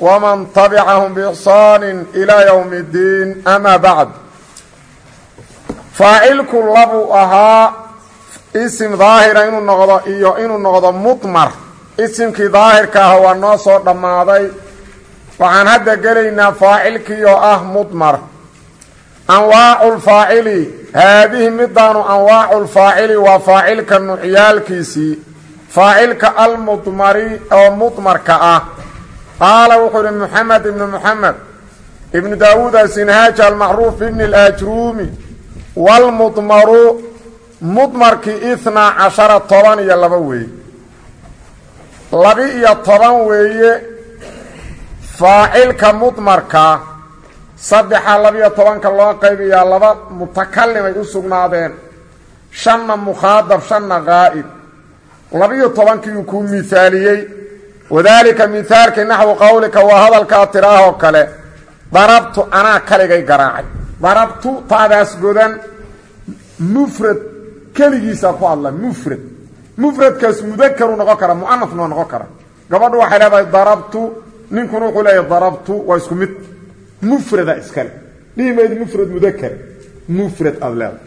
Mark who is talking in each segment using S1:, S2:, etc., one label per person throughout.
S1: wman tabcahm bixsaan ilaa ywmi اddiin ama bacd faacilku labuu ahaa isim daahira inuu noqdo iyo inuu noqdo mudmar isimkii daahirka ah waa noo soo dhammaaday waxaan hadda gelaynaa faacilkii oo ah mudmar anwaacu lfaacili haadihi midaanu anwaacu lfaacili waa faacilka nucyaalkiisii faacilka almudmari oo mudmarka ah qaala wuxuu ihi moxamed ibnu moxamed ibnu daawuud asinhaaj almacruuf ibni اlaajruumi wاlmudmaru mudmarkii ithnaa cashara toban iyo laba weeye labi-iyo toban weeye faacilka mudmarka saddexa labiyo tobanka loo qaybiyaa laba mutakalimay u sugnaadeen shanna mukhaadab shanna qaa'id labiyo tobankiiuu kuu mihaaliyey wadaalika mihaalkii naxwu qowlika waa hadalkaa tiraahoo kale darabtu anaa kaligay garaacay. Darabtu taadaas godan mufrad keligiisaa ku hadla mufrad. Mufradkaas mudakaruu noqon kara muanafna waa noqon kara. Gabadhu waxay leedahay darabtu ninkuna wuxuu leeyahay darabtu waa isku mid. Mufrada iskale. Dhihi mayd mufrad mudakar mufrad aad leedahay.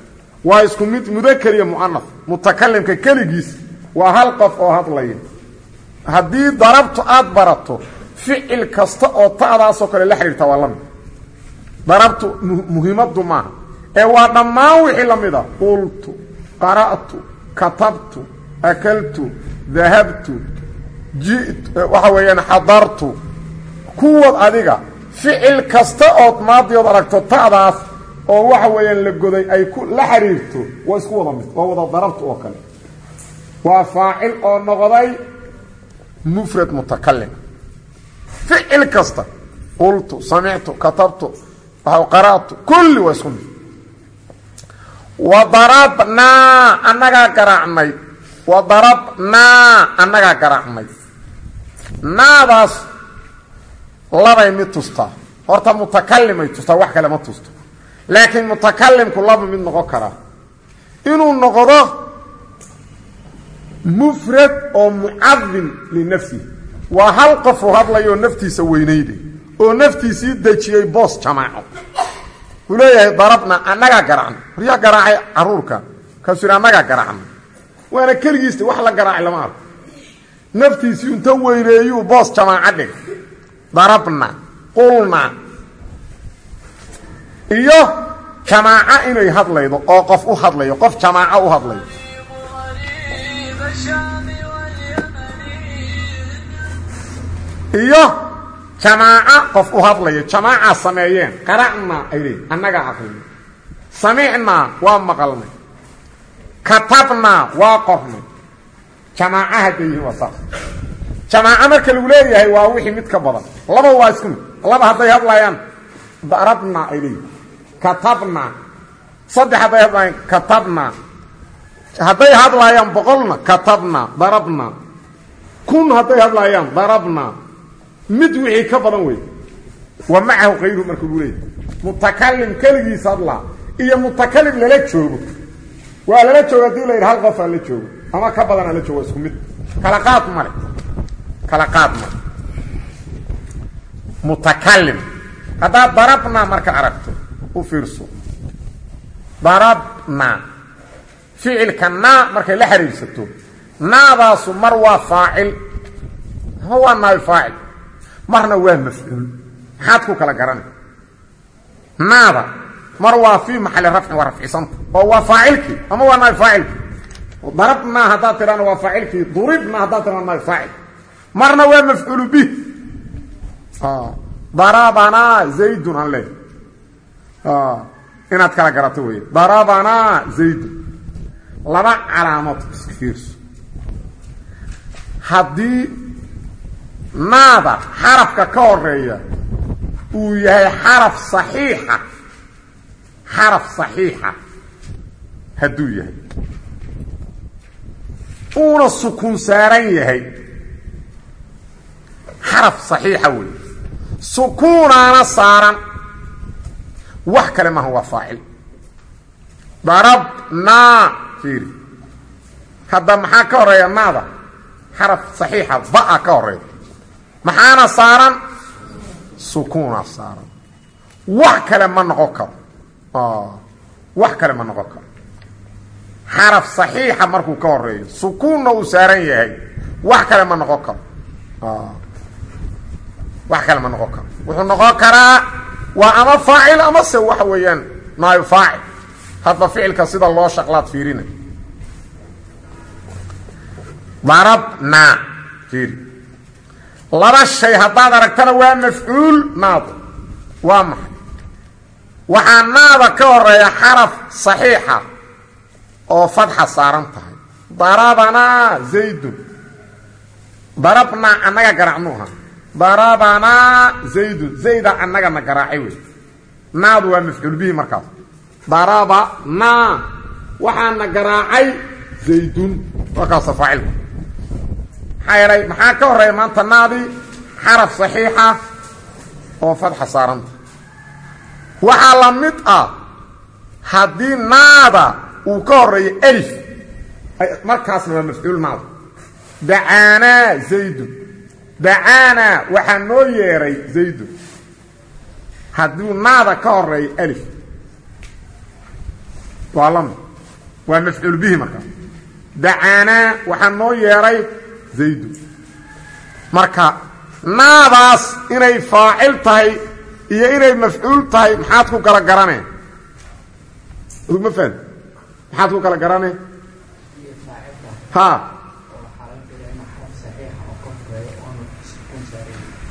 S1: Waa isku mid mudakar iyo muanaf mutakalimka keligiis waa hal qof oo hadlaya haddii darabtu aad barato ficil kasta oo ta'daasoo kale la xidhiirta waa la mid darabtu muhiimadu maaha. Ee waa dhammaan wixii la mid a qultu qara'tu katabtu akaltu dahabtu ji'tu waxa weeyaan xadartu. Kuwad adiga ficil kasta ood maadiood aragto ta'daas oo waxa weeyaan la goday ay ku la xiriirto waa isku wada mid waa wada darabtu oo kale. Waa faacil oo noqday mufrad mutakalim ficil kasta qultu samictu katabtu qara'tu kulli waa isku mid wadarabnaa annagaa garaacnay wadarabnaa annagaa garaacnay naadaas labay mid tustaa horta mutakalimay tustaa wax kale ma tusto. Laakiin mutakalimku laba mid noqon karaa inuu noqdo mufrad oo mucadim linafsihi waa hal qofuu hadlayoo naftiisa weynayday oo naftiisii dejiyey boos jamaaco. Wuu leeyahay darabna annagaa garaacnay horyaa garaacay caruurka kaasuu yidhi annagaa garaacnay waana keligiista wax la garaacay lama arko. Naftiisii inta weyneeyuu boos jamaaco dhig. Darabna qulna. Iyo jamaaco inay hadlaydo oo qof u hadlayo qof jamaaco u hadlayo iyo jamaaco qof u hadlayo jamaaca sameeyeen qara'naa ay leeyiin annagaa aqrinay samicnaa waa maqalnay katabnaa waa qornay jamaaco hadday yihiin waa saas. Marka lagu leeyahay waa wixii mid ka badan. Laba waa isku mid. Laba hadday hadlayaan darabnaa ay leeyihiin katabnaa saddex hadlayaan katabnaa hadday hadlaayaan boqolna katabnaa darabnaa kun hadday hadlaayaan darabnaa mid wixii ka badan wey wa macahu kayruhu marka lagu leeyahy mutakalim keligiis iyo mutakalim lala joogo. Waa lala joogo haddii la hal qofaa la joogo ama ka badanaa la joogo isku mid. Kala qaad male kala qaad male mutakalim. Haddaad darabna marka aragto u fiirso. Darabna ficilka naa markay la xiriirsato naadaasu mar waa faacil ama waa naay faacil marna waa mafcuul maxaad ku kala garanay naada mar waa fii maxali rafcin waa rafcisanta oo waa faacilkii ama waa naay faacilkii. Darabnaa haddaad tidhahna waa faacilkii duribna haddaad tidhahna naay faacil. Marna waa mafcuulu bih darabanaa zaydun aan leey inaad kala garato wey darabanaa zaydun laba calaamood iska fiirso haddii naada xarafka ka horreeya uu yahay xaraf saxiixa xaraf saxiixa hadduu yahay uuna sukuun saaran yahay xaraf saxiixa wey sukuunaana saaran. Wax kale maaha waa faacil. Darabnaa hadda maxaa ka horreeya naada xaraf saxiixa ba'a ka horreeya. Maxaana saaran? Sukuunaa saaran. Wax kale ma noqon karo. Wax kale ma noqon karo. Xaraf saxiixa markuu ka horeeyo sukuunna uu saaran yahay wax kale ma noqon karo. Wax kale ma noqon karo. Wuxuu noqon karaa waa ama faacil ama se waxa weeyaan naayo faacil hadba ficilka sida loo shaqlaad fiirina darabnaa fiiri. Laba shay haddaad aragtana waa mafcuul naada waa maxay? Waxaa naada ka horreeya xaraf saxiixa oo fadxa saaran tahay. Darabanaa zaydun. Darabnaa annaga garacnuuha darabanaa zaydun. Zayda annagana garaacay wey naadu waa mafcuul bihi markaas darabanaa waxaana garaacay zaydun markaasa faacilku maxaa ka horreeya maanta naadii xaraf saxiixa oo fadxa saaranta waxaa la mid ah haddii naada uu ka horeeyo alif markaasna waa mafcuul naada dacaanaa zaydun. Dacaanaa waxaa noo yeeray zaydun. Hadduu naada ka horeeyo alif waa lami waa mafcuul bihi markaas dacaanaa waxaa noo yeeray zaydun marka naadaas inay faacil tahay iyo inay mafcuul tahay maxaad ku kala garaneen ma faham maxaad ku kala garaneen ha.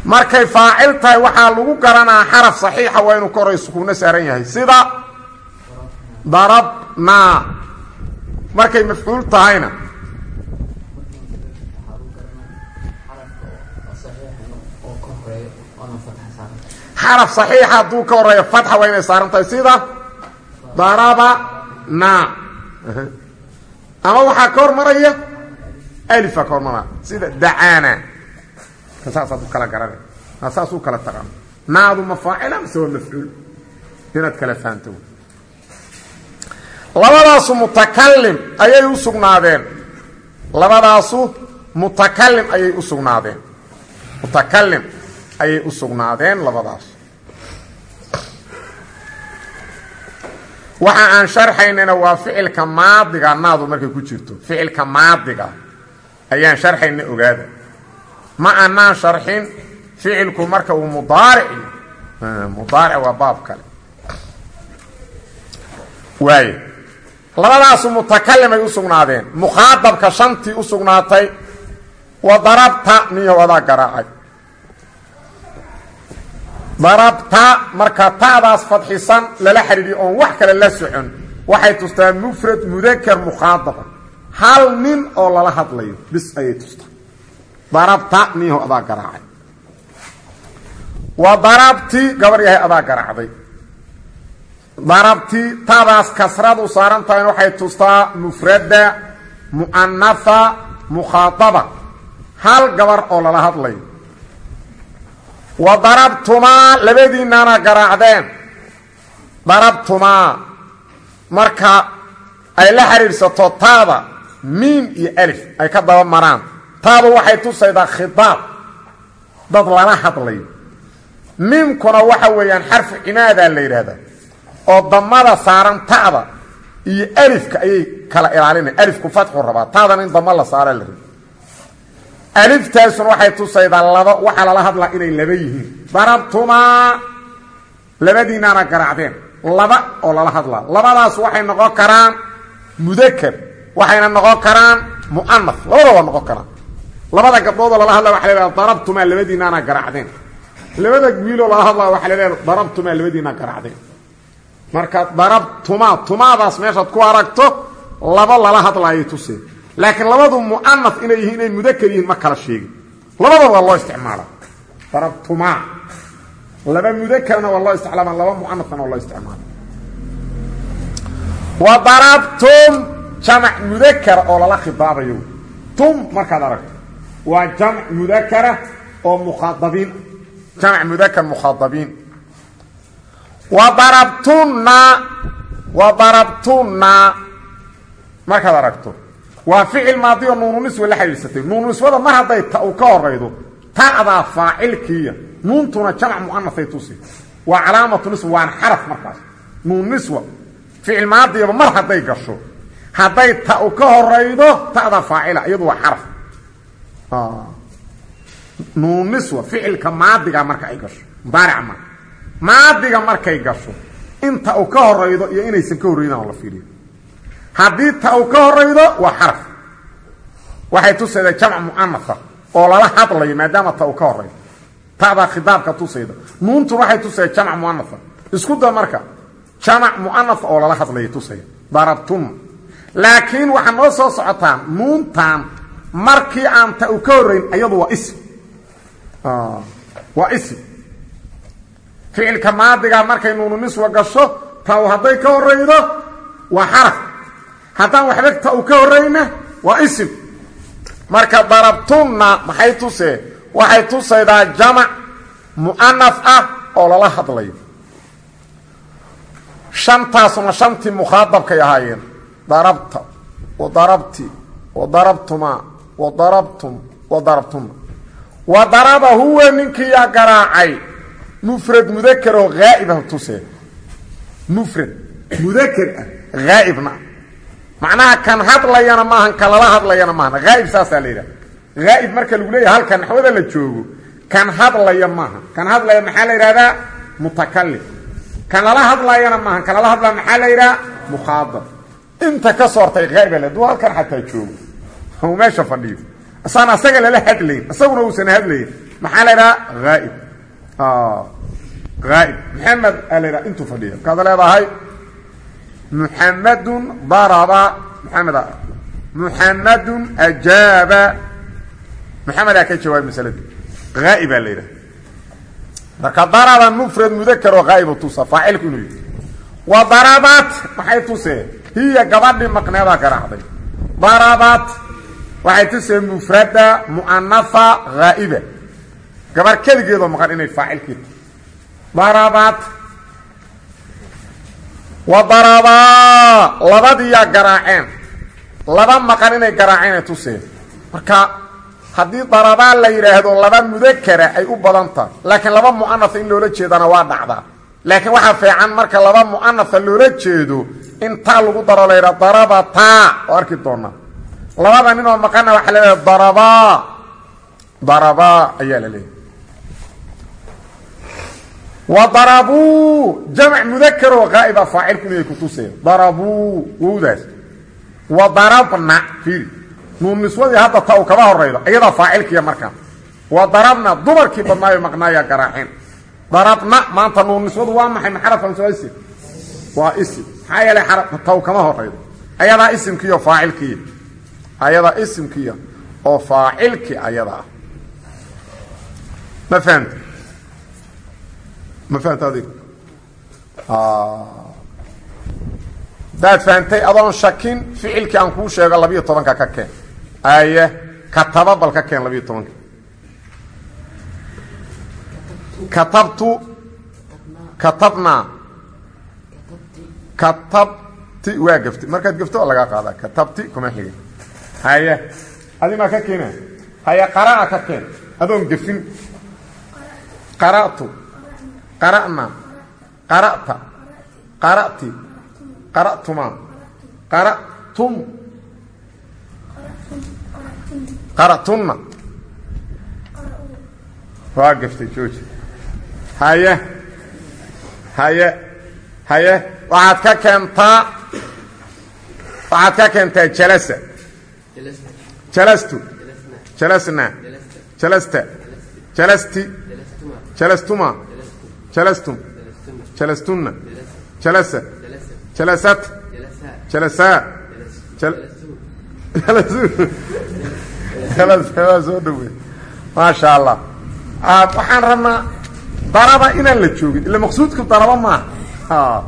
S1: Markay faacil tahay waxaa lagu garanaa xaraf saxiixa waa inuu ka horay sukuuno saaran yahay. Sida darabnaa markay mafcuul tahayna. Xaraf saxiixa hadduu ka horeeyo fatxa waa inay saaran tahay sida darabana ama waxaa ka hormaraya alifaa ka hormaraya sida dacaana saasaad u kala garana saas u kala taqaano naadu ma faacila mise waa mafcuul. Inaad kala fahanto labadaasu mutakalim ayay u sugnaadeen. Labadaasu mutakalim ayay u sugnaadeen. Mutakalim ayay u sugnaadeen labadaas waxa aan sharxaynana waa ficilka maadiga naadu markay ku jirto. Ficilka maadiga ayaan sharxayna ogaada. Ma anaan sharxin ficilku marka uu mudaaric mudaaric waa baab kale. Waayo labadaasu mutakalimay u sugnaadeen. Mukhaadabka shantii u sugnaatay wa darabta niyow adaa garaacay. Darabta marka ta'daas fadxisan lala xidhiidhiyo oon wax kale la socon waxay tustaa mufrad mudaker mukhaadaba hal nin oo lala hadlayo bis ayay tustaa. Darabta niyaho adaa garaacay. Wa darabti gabar yahay adaa garaacday darabti ta'daas kasradu saaran tahay waxay tustaa mufrada mu'anaha mukhaadaba hal gabar oo lala hadlayo wa darabtumaa labadiinnaana garaacdeen. Darabtumaa marka ay la xidhiidhsato taada miim iyo alif ay ka daba maraan. Taadu waxay tusaydaa khidaab dad lala hadlayo miimkuna waxa weeyaan xarfu cimaadaa la yidhaahdaa oo damada saaran ta'da iyo alifka ayay kala ilaalinaya alifku fatxu rabaa. Taadana in dama la saara la rabi aliftaasuna waxay tusaydaa laba waxaa lala hadlaa inay laba yihiin. Darabtumaa labadiinaana garaacdeen. Laba oo lala hadlaa. Labadaas waxay noqon karaan mudaker waxayna noqon karaan mu'anaf labada waa noqon karaan. Labada gabdhoodoo lala hadlaa waxa leedaha darabtumaa labadiinaana garaacdeen. Labada wiiloo lala hadlaa waxa leedaha darabtumaa labadiinaa garaacdeen marka darabtumaa tumaadaas meeshaad ku aragto laba lala hadlaayay tuseen laakiin labadu mu'anaf inay yihiin inay mudaker yihiin ma kala sheegin. Labadaba waa loo isticmaala. Darabtumaa laba mudakarna waa loo laba muanasna waa loo wa darabtum jamac mudakara oo lala khidaabayo. Tum markaad aragto waa jamc mudakara oo mukhaadabiin jamc mudakar mukhaadabiin wa darabtunna wa darabtunna markaad aragto waa ficil maadi oo nuununiswa la xidhiidsatay nuununiswada mar hadday u ka horaydo ta'daa faacilkiiya nuuntuna jamc muanasay tusi. Waa calaamatu niswa waana xaraf markaas. Nuun niswa ficil maadiyaba mar hadday gasho hadday ta u ka horaydo ta'da faacila iyadu waa xaraf. Nuun niswa ficilka maadiga marka ay maadiga markay gasho inta u ka horaydo iyo inaysan ka horraydan oo la fiiriyo. Haddii ta u ka horaydo waa xaraf. Waxay tusaydaa jamc muanasa oo lala hadlayo maadaama ta u ka horaydo ta'daa khidaabka tusayda. Nuuntuna waxay tusayda jamc muanasa isku da marka jamac muanasa oo lala hadlayo tusaya. Darabtum laakiin waxaa noo soo socotaan nuuntan markii aan ta u ka horrayn ayadu waa ism. Waa ism ficilka maadiga markay nuunu niswa gasho ta u hadday ka horaydo waa xaraf. Haddaan waxba ta u ka horrayna waa ism marka darabtunna maxay tusee? Waxay tusaydaa jamac mu'anaf ah oo lala hadlayo shantaasuna shantii mukhaadabkay ahaayeen. Darabta wa darabti wa darabtumaa wa darabtum wa darabtuna wa daraba huwa ninkiiyaa garaacay mufrad mudaker oo haa'ibah tusee mufrad mudaker ah haa'ibna macnaha kan hadlayana maahan kan lala hadlayana maahan haa'ib saasaa la yidhaha haa'ib marka lagu leeyahay halka naxwada la joogo kan hadlaya maaha kan hadlaya maxaa la yidhahdaa mutakalim kan lala hadlayana maaha kan lala hadlaya maxaa la yidhaha mukhaadab inta ka soortay haa'ibaa le duu halkan xataa joogo u meesha fadhiyo asaan asaga lala hadlayn isaguna uusan hadlayn maxaa la yidhaha haa'ib haa'ib maxamed aa la yidhaha intuu fadhiya markaad leedahay? Muxamadun daraba. Maxamed muxamadun ajaaba. Maxamedaa ka jawaabay masalada haa'ibaa la yidhaha marka daraba mufrad mudakar oo haa'ibu tusa faacilku inuu yihi wa darabat maxay tusee hiya gabadhii maqneedaa garaacday darabat waxay tusee mufrada mu'anafa haa'iba gabarh keligeedoo maqan inay faacilkii tahay darabat wa darabaa labadiiyaa garaaceen. Laba maqan inay garaaceenay tuseen. Marka haddii darabaa la yidhaahdo laba mudakara ay u badan tahay laakiin laba mu'anasa in loola jeedana waa dhacdaa. Laakiin waxaa fiican marka laba mu'anasa loola jeedo in taa lagu daro la yidhaha darabataa oo arki doonaa. Labada ninoo maqana waxaa la leedahay darabaa darabaa ayaa la wa darabuu jamc mudakar oo haa'iba faacilku inay ku tuseen darabuu wowdaas. Wa darabna fiiri. Nuun niswadii hadda ta u kaba horaydo iyadaa faacilkiiya markaa. Wa darabna dumarkii badnaayo maqnaaya garaaceen darabna maanta nuun niswadu waa maxay? Maxarafan soo isim waa isim maxaa yeelay ta u kama horaydo. Ayadaa isimkiiyo faacilkiiya. Ayadaa isimkiiya oo faacilki ayada ah ma fahamta ma fahamta adig hadaad fahamtay adoon shakin ficilkii aan kuu sheego labiyo tobanka ka keen aye kataba bal ka keen labiyo tobanka katabtu katabnaa katabti waa gafti markaad gafto lagaa qaadaa katabti kuma xigin haye adimaa ka keena haye qaraa ka keen adoon gafin qara'tu qara'na qara'ta qara'ti qara'tuma qara'tum qara'tunna waa gaftay jooji haye haye haye ka keentaa waxaad ka keentaa jalasa jalastu jalasna jalasta jalasti jalastuma jalastum jalastunna jalasa jalasat jalasaa waa soo dhawey maasha allah waxaan rabnaa daraba inaan la joogin. Ila maqsuudku daraba maaha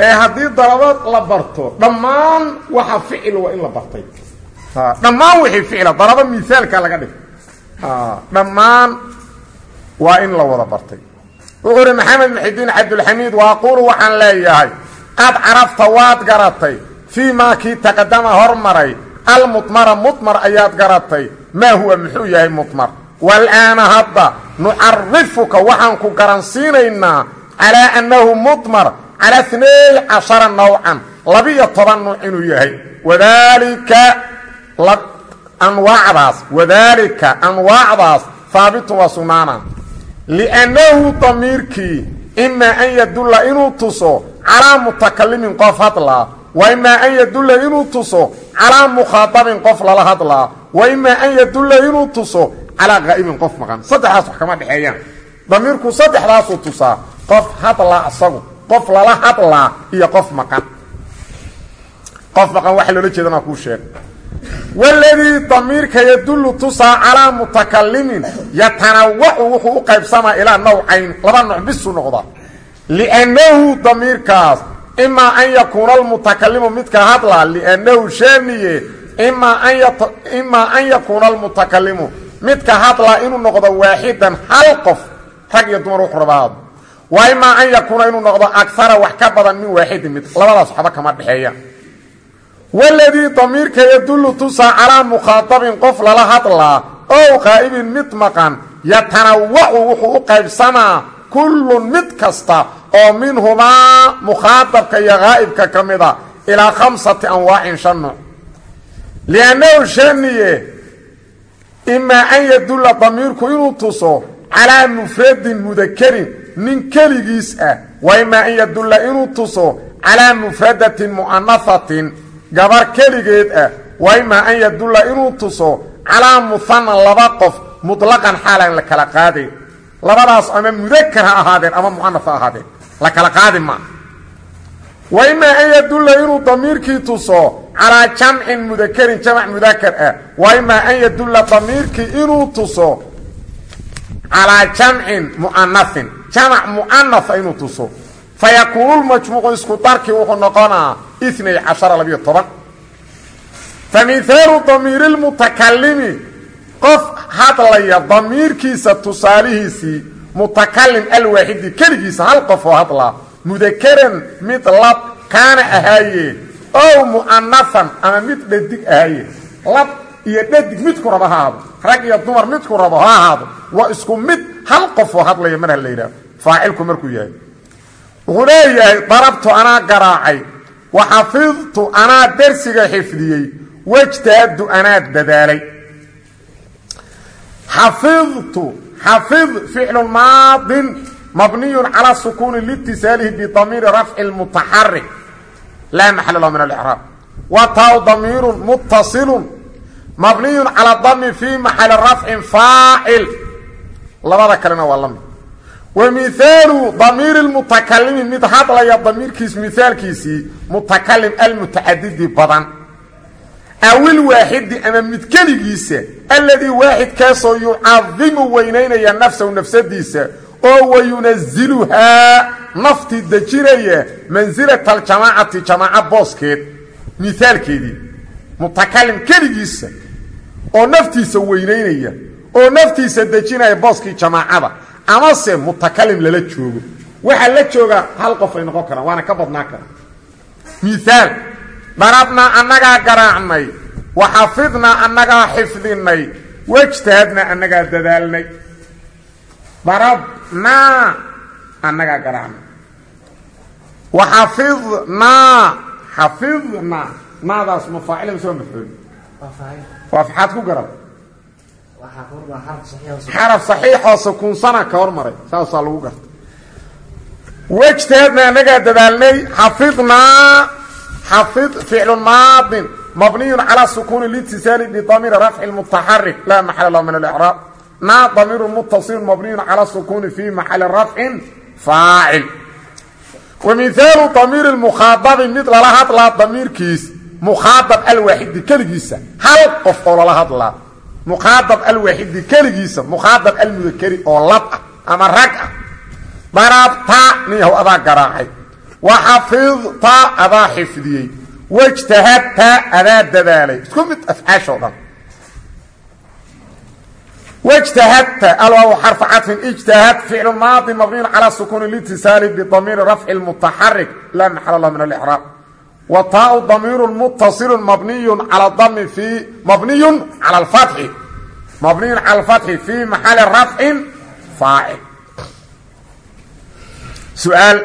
S1: ee haddii daraba la barto dhammaan waxa ficil waa in la bartay. Dhammaan wixii ficila daraba miaalka laga dhig dhammaan waa in la wada bartay wuxuu uhi maxamed muxidiin cabdulxamiid wa aquulu waxaan leeyahay. Qad carafta waad garatay. Fii maa kii taqadama hormaray. Almudmara mudmar ayaad garatay. Maa huwa muxuu yahay mudmar. Walaana hadda nucarifuka waxaan ku garansiinaynaa calaa annahu mudmar calaa inay cashara nawcan. Labiyo toban nuuc inuu yahay. Wadaalika anwaacdaas wadaalika anwaacdaas haabitun waa sugnaana liannahu damiirkii imaa an yadulla inuu tuso calaa mutakalimin qof hadlaa wa imaa an yadulla inuu tuso calaa mukhaadabin qof lala hadlaa wa imaa an yadulla inuu tuso calaa qaa'ibin qof maqan saddexdaas wax kama dhexeeyaan damiirku saddexdaasuu tusaa qof hadlaa isagu qof lala hadlaa iyo qof maqan qof maqan waxa loola jeedana kuu sheeg waladii damiirka yadullu tusaa calaa mutakalimin yatanawacu wuxuu u qaybsamaa ilaa nawcayn laba nooc bisuu noqda liannahu damiirkaas imaa an yakuuna almutakalimu midka hadlaa liannahu shaaniye imaa an yakuuna almutakalimu midka hadlaa inuu noqdo waaxidan hal qof rag iyo dumar wuxuu rabaado wa imaa an yakuuna inuu noqdo agara wax ka badan min waaxidin mid labadaas waxba kama dhexeeya waladii damiirka yadullu tusaa calaa mukhaadabin qof lala hadlaa ow qaa'ibin mid maqan yatanawacu wuxuu u qaybsamaa kullun mid kasta oo minhumaa mukhaadabka iyo qaa'ibka ka mida ilaa khamsati anwaacin shan nuuc liannahu shaniye imaa an yadulla damiirku inuu tuso calaa mufradin mudakarin nin keligiis ah wa imaa an yadulla inuu tuso calaa mufradatin mu'anahatin gabar keligeed ah. Wa imaa an yadulla inuu tuso calaa muhanan laba qof mutlaqan xaalan la kala qaadayn labadaas ama mudakar ha ahaadeen ama mu'anaf ha ahaadeen. La kala qaadi maa wa imaa an yadulla inuu damiirkii tuso calaa jamcin mudakarin jamc mudakar ah. Wa imaa an yadulla damiirkii inuu tuso calaa jamcin mu'anahin jamac mu'anaha inuu tuso. Fayakuunulmajmuucu isku darkii wuxuu noqonaa inay cashara labiyo toban. Fa mihaalu damiiri lmutakalimi qof hadlaya damiirkiisa tusaalihiisii mutakalim alwaaxidi keligiisa hal qof oo hadlaa mudakaran mid lab kaana ahaaye ow mu'anafan ama mid dhadig ahaaye. Lab iyo dhadig midku rabo ha ahaado. Rag iyo dumar midku rabo ha ahaado. Waa isku mid hal qof oo hadlaya mar ha la yidhahdo faacilku markuu yahay wuxuu leeyahay darabtu anaa garaacay wa xafidtu anaa dersiga xifdiyey wajtaadu anaa dadaalay. Xafidtu xafid ficlu maadin mabniyun calaa sukuuni liitisaalihi bidamiiri rafci mutaxarik laa maxala lahu min alcraab wa taw damiirun muttasilun mabniyun calaa dami fii maxali rafcin faacil labada kalena waa la mid wa mihaalu damiiri lmutakalimi mid hadlaya damiirkiis mihaalkiisii mutakalim almutacadidi badan. Awil waaxidi ama mid keligiisa alladii waaxidkaasoo yucadimu weynaynaya nafsahu nafsadiisa oo wayunaziluhaa naftii dejinaya mansilata aljamaacati jamaaca booskeed mihaalkeedii mutakalim keligiisa oo naftiisa weynaynaya oo naftiisa dejinaya booskii jamaacada amase mutakalim lala joogo. Waxaa la joogaa hal qof ay noqon karaan waana ka badnaa kara. Miaal darabnaa annagaa garaacnay wa xafidnaa annagaa xifdinay wajtahadnaa annagaa dadaalnay. Darabnaa annagaa garaacnay. Wa xafidnaa xafidnaa naadaas mafaacila mise waa mafcuul waa maxaad ku garab xaraf saxiixoo sukuunsana ka hormaray saasaa lagu garta wajtahaadna annagaa dadaalnay xafidnaa xafid ficlu maadin mabniyun calaa sukuuni litisaali bidamiiri rafci mutaxarik laa maxala lahu min alcraab naa damiiru muttasilun mabniyun calaa sukuuni fii maxali rafcin faacil. Wa mihaalu damiiri mukhaadabi mid lala hadlaa damiirkiis mukhaadab alwaaxidi keligiisa hal qof oo lala hadlaa muqaadab alwaaxidi keligiisa muqaadab almudakeri oo lab ah ama rag ah. Darabta ninyahu adaa garaacay. Wa xafidta adaa xifdiyey. Wajtahadta adaa dadaalay. Isku mid afcaashoo dhan. Wjtahadta alwaaw xarfu cadfin ijtahad ficlu maadi mabniyn calaa sukuuni litisaali bidamiiri rafci mutaxarik laa maxal lah min alraab wtaau damiiru muttasilu mabniyu cala dami fii mabniyun cala lfatxi mabniyun cala alfatxi fii maxali rafcin faacil su'aal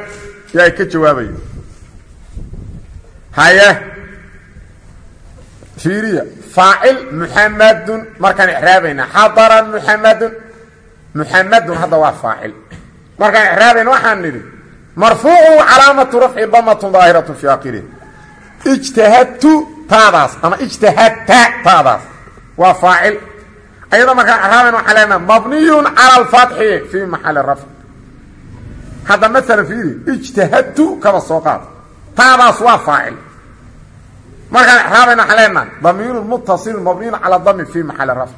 S1: yaa ka jawaabaya haye fiiriya. Faacil muxamadun markaan ixraabayna xadara muxamadun muxamadun hadda waa faacil markaan ixraabayna waxaan nidhi marfuucu calaamatu rafci damatun daahiratu fi akhirih ijtahadtu taadaas ama ijtahadta taadaas. Waa faacil. Ayadoo markaan icraabayna waxaan leenaha mabniyun cala alfatxi fii maxali rafci hadda maalan fiiri ijtahadtu kaba soo taadaas waa faacil. Markaan exraabayna waxaan leenahay damiiru mutaصil mabniyin calى dami fi maxali rafc.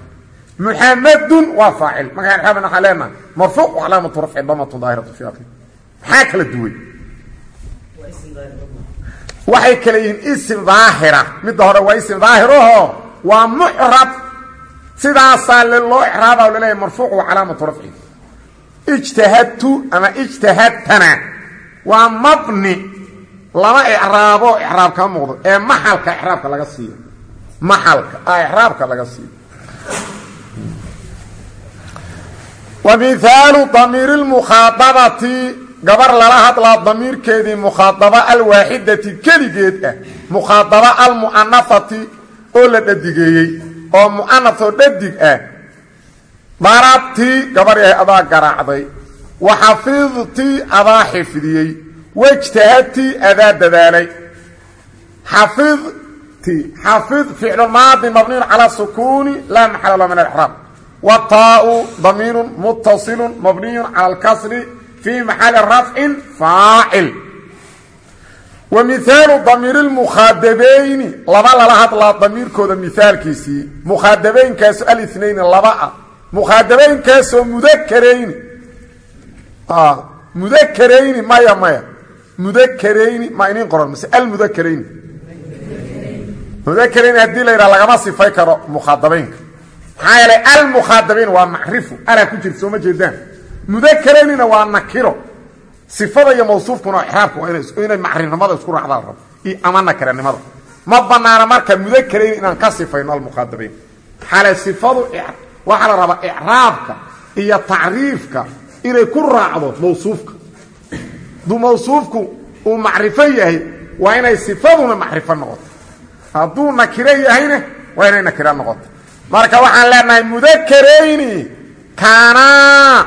S1: Muxamadun waa faacil. Markaan exraabayna waxaan leenahay marfuuc calaamatu rafci damatu daahiratu fi akhir maxaa kala duway waxay kale yihiin isim daahira. Midda hore waa isim daahiraho waa mucrab. Sidaasaa loo exraaba la leeyahay marfuuc wa calaamatu rafci. Ijtahadtu ama ijtahadtana waa mabni. Lama icraabo icraab kama muuqdo ee maxalka icraabka laga siiyo. Maxalka icraabka laga siiyo. Wa mihaalu damiiri gabar lala hadlaa damiirkeedii mukhaadaba alwaaxidati keligeed ah mukhaadaba almu'anafati oo la dhadigeeyey oo mu'anaf oo dhadig ah. Darabtii gabar yahay adaa garaacday wa xafidtii adaa xifdiyey wajtahadtii adaa dadaalay. Xafidtii xafid ficlulmaadi mabniyun calaa sukuuni laa maxala la min alxraab wa taa-u damiirun muttasilun mabniyun cala alkasri fii maxali rafci faacil wa mihaalu damiiri اlmukhaadabayni laba lala hadlaa damiirkooda mihaalkiisii mukhaadabaynkaaso alinayn laba ah mukhaadabaynkaasoo mudakarayni mudakarayni maya maya mudakarayni ma inin qoran mise almudakarayni mudakarayni haddii la yidhaha lagama sifay karo mukhaadabaynka maxaa yeelay almukhaadabayn waa macrifu alaa ku jirta sooma jeedaan mudakaraynina waa nakiro. Sifada iyo mawsuufkuna ixraabka waa inay macrinimada isku raacdaa rabo iyo ama nakiranimada ma banaana marka mudakarayni inaan ka sifayno almukhaadabayn maxaa le sifadu waxaa la rabaa icraabka iyo tacriifka inay ku raacdo mawsuufka. Hadduu mawsuufku uu macrifo yahay waa inay sifaduna macrifo noqoto. Hadduu nakiro yahayna waa inay nakiro noqoto. Marka waxaan leenahay mudakarayni kaana!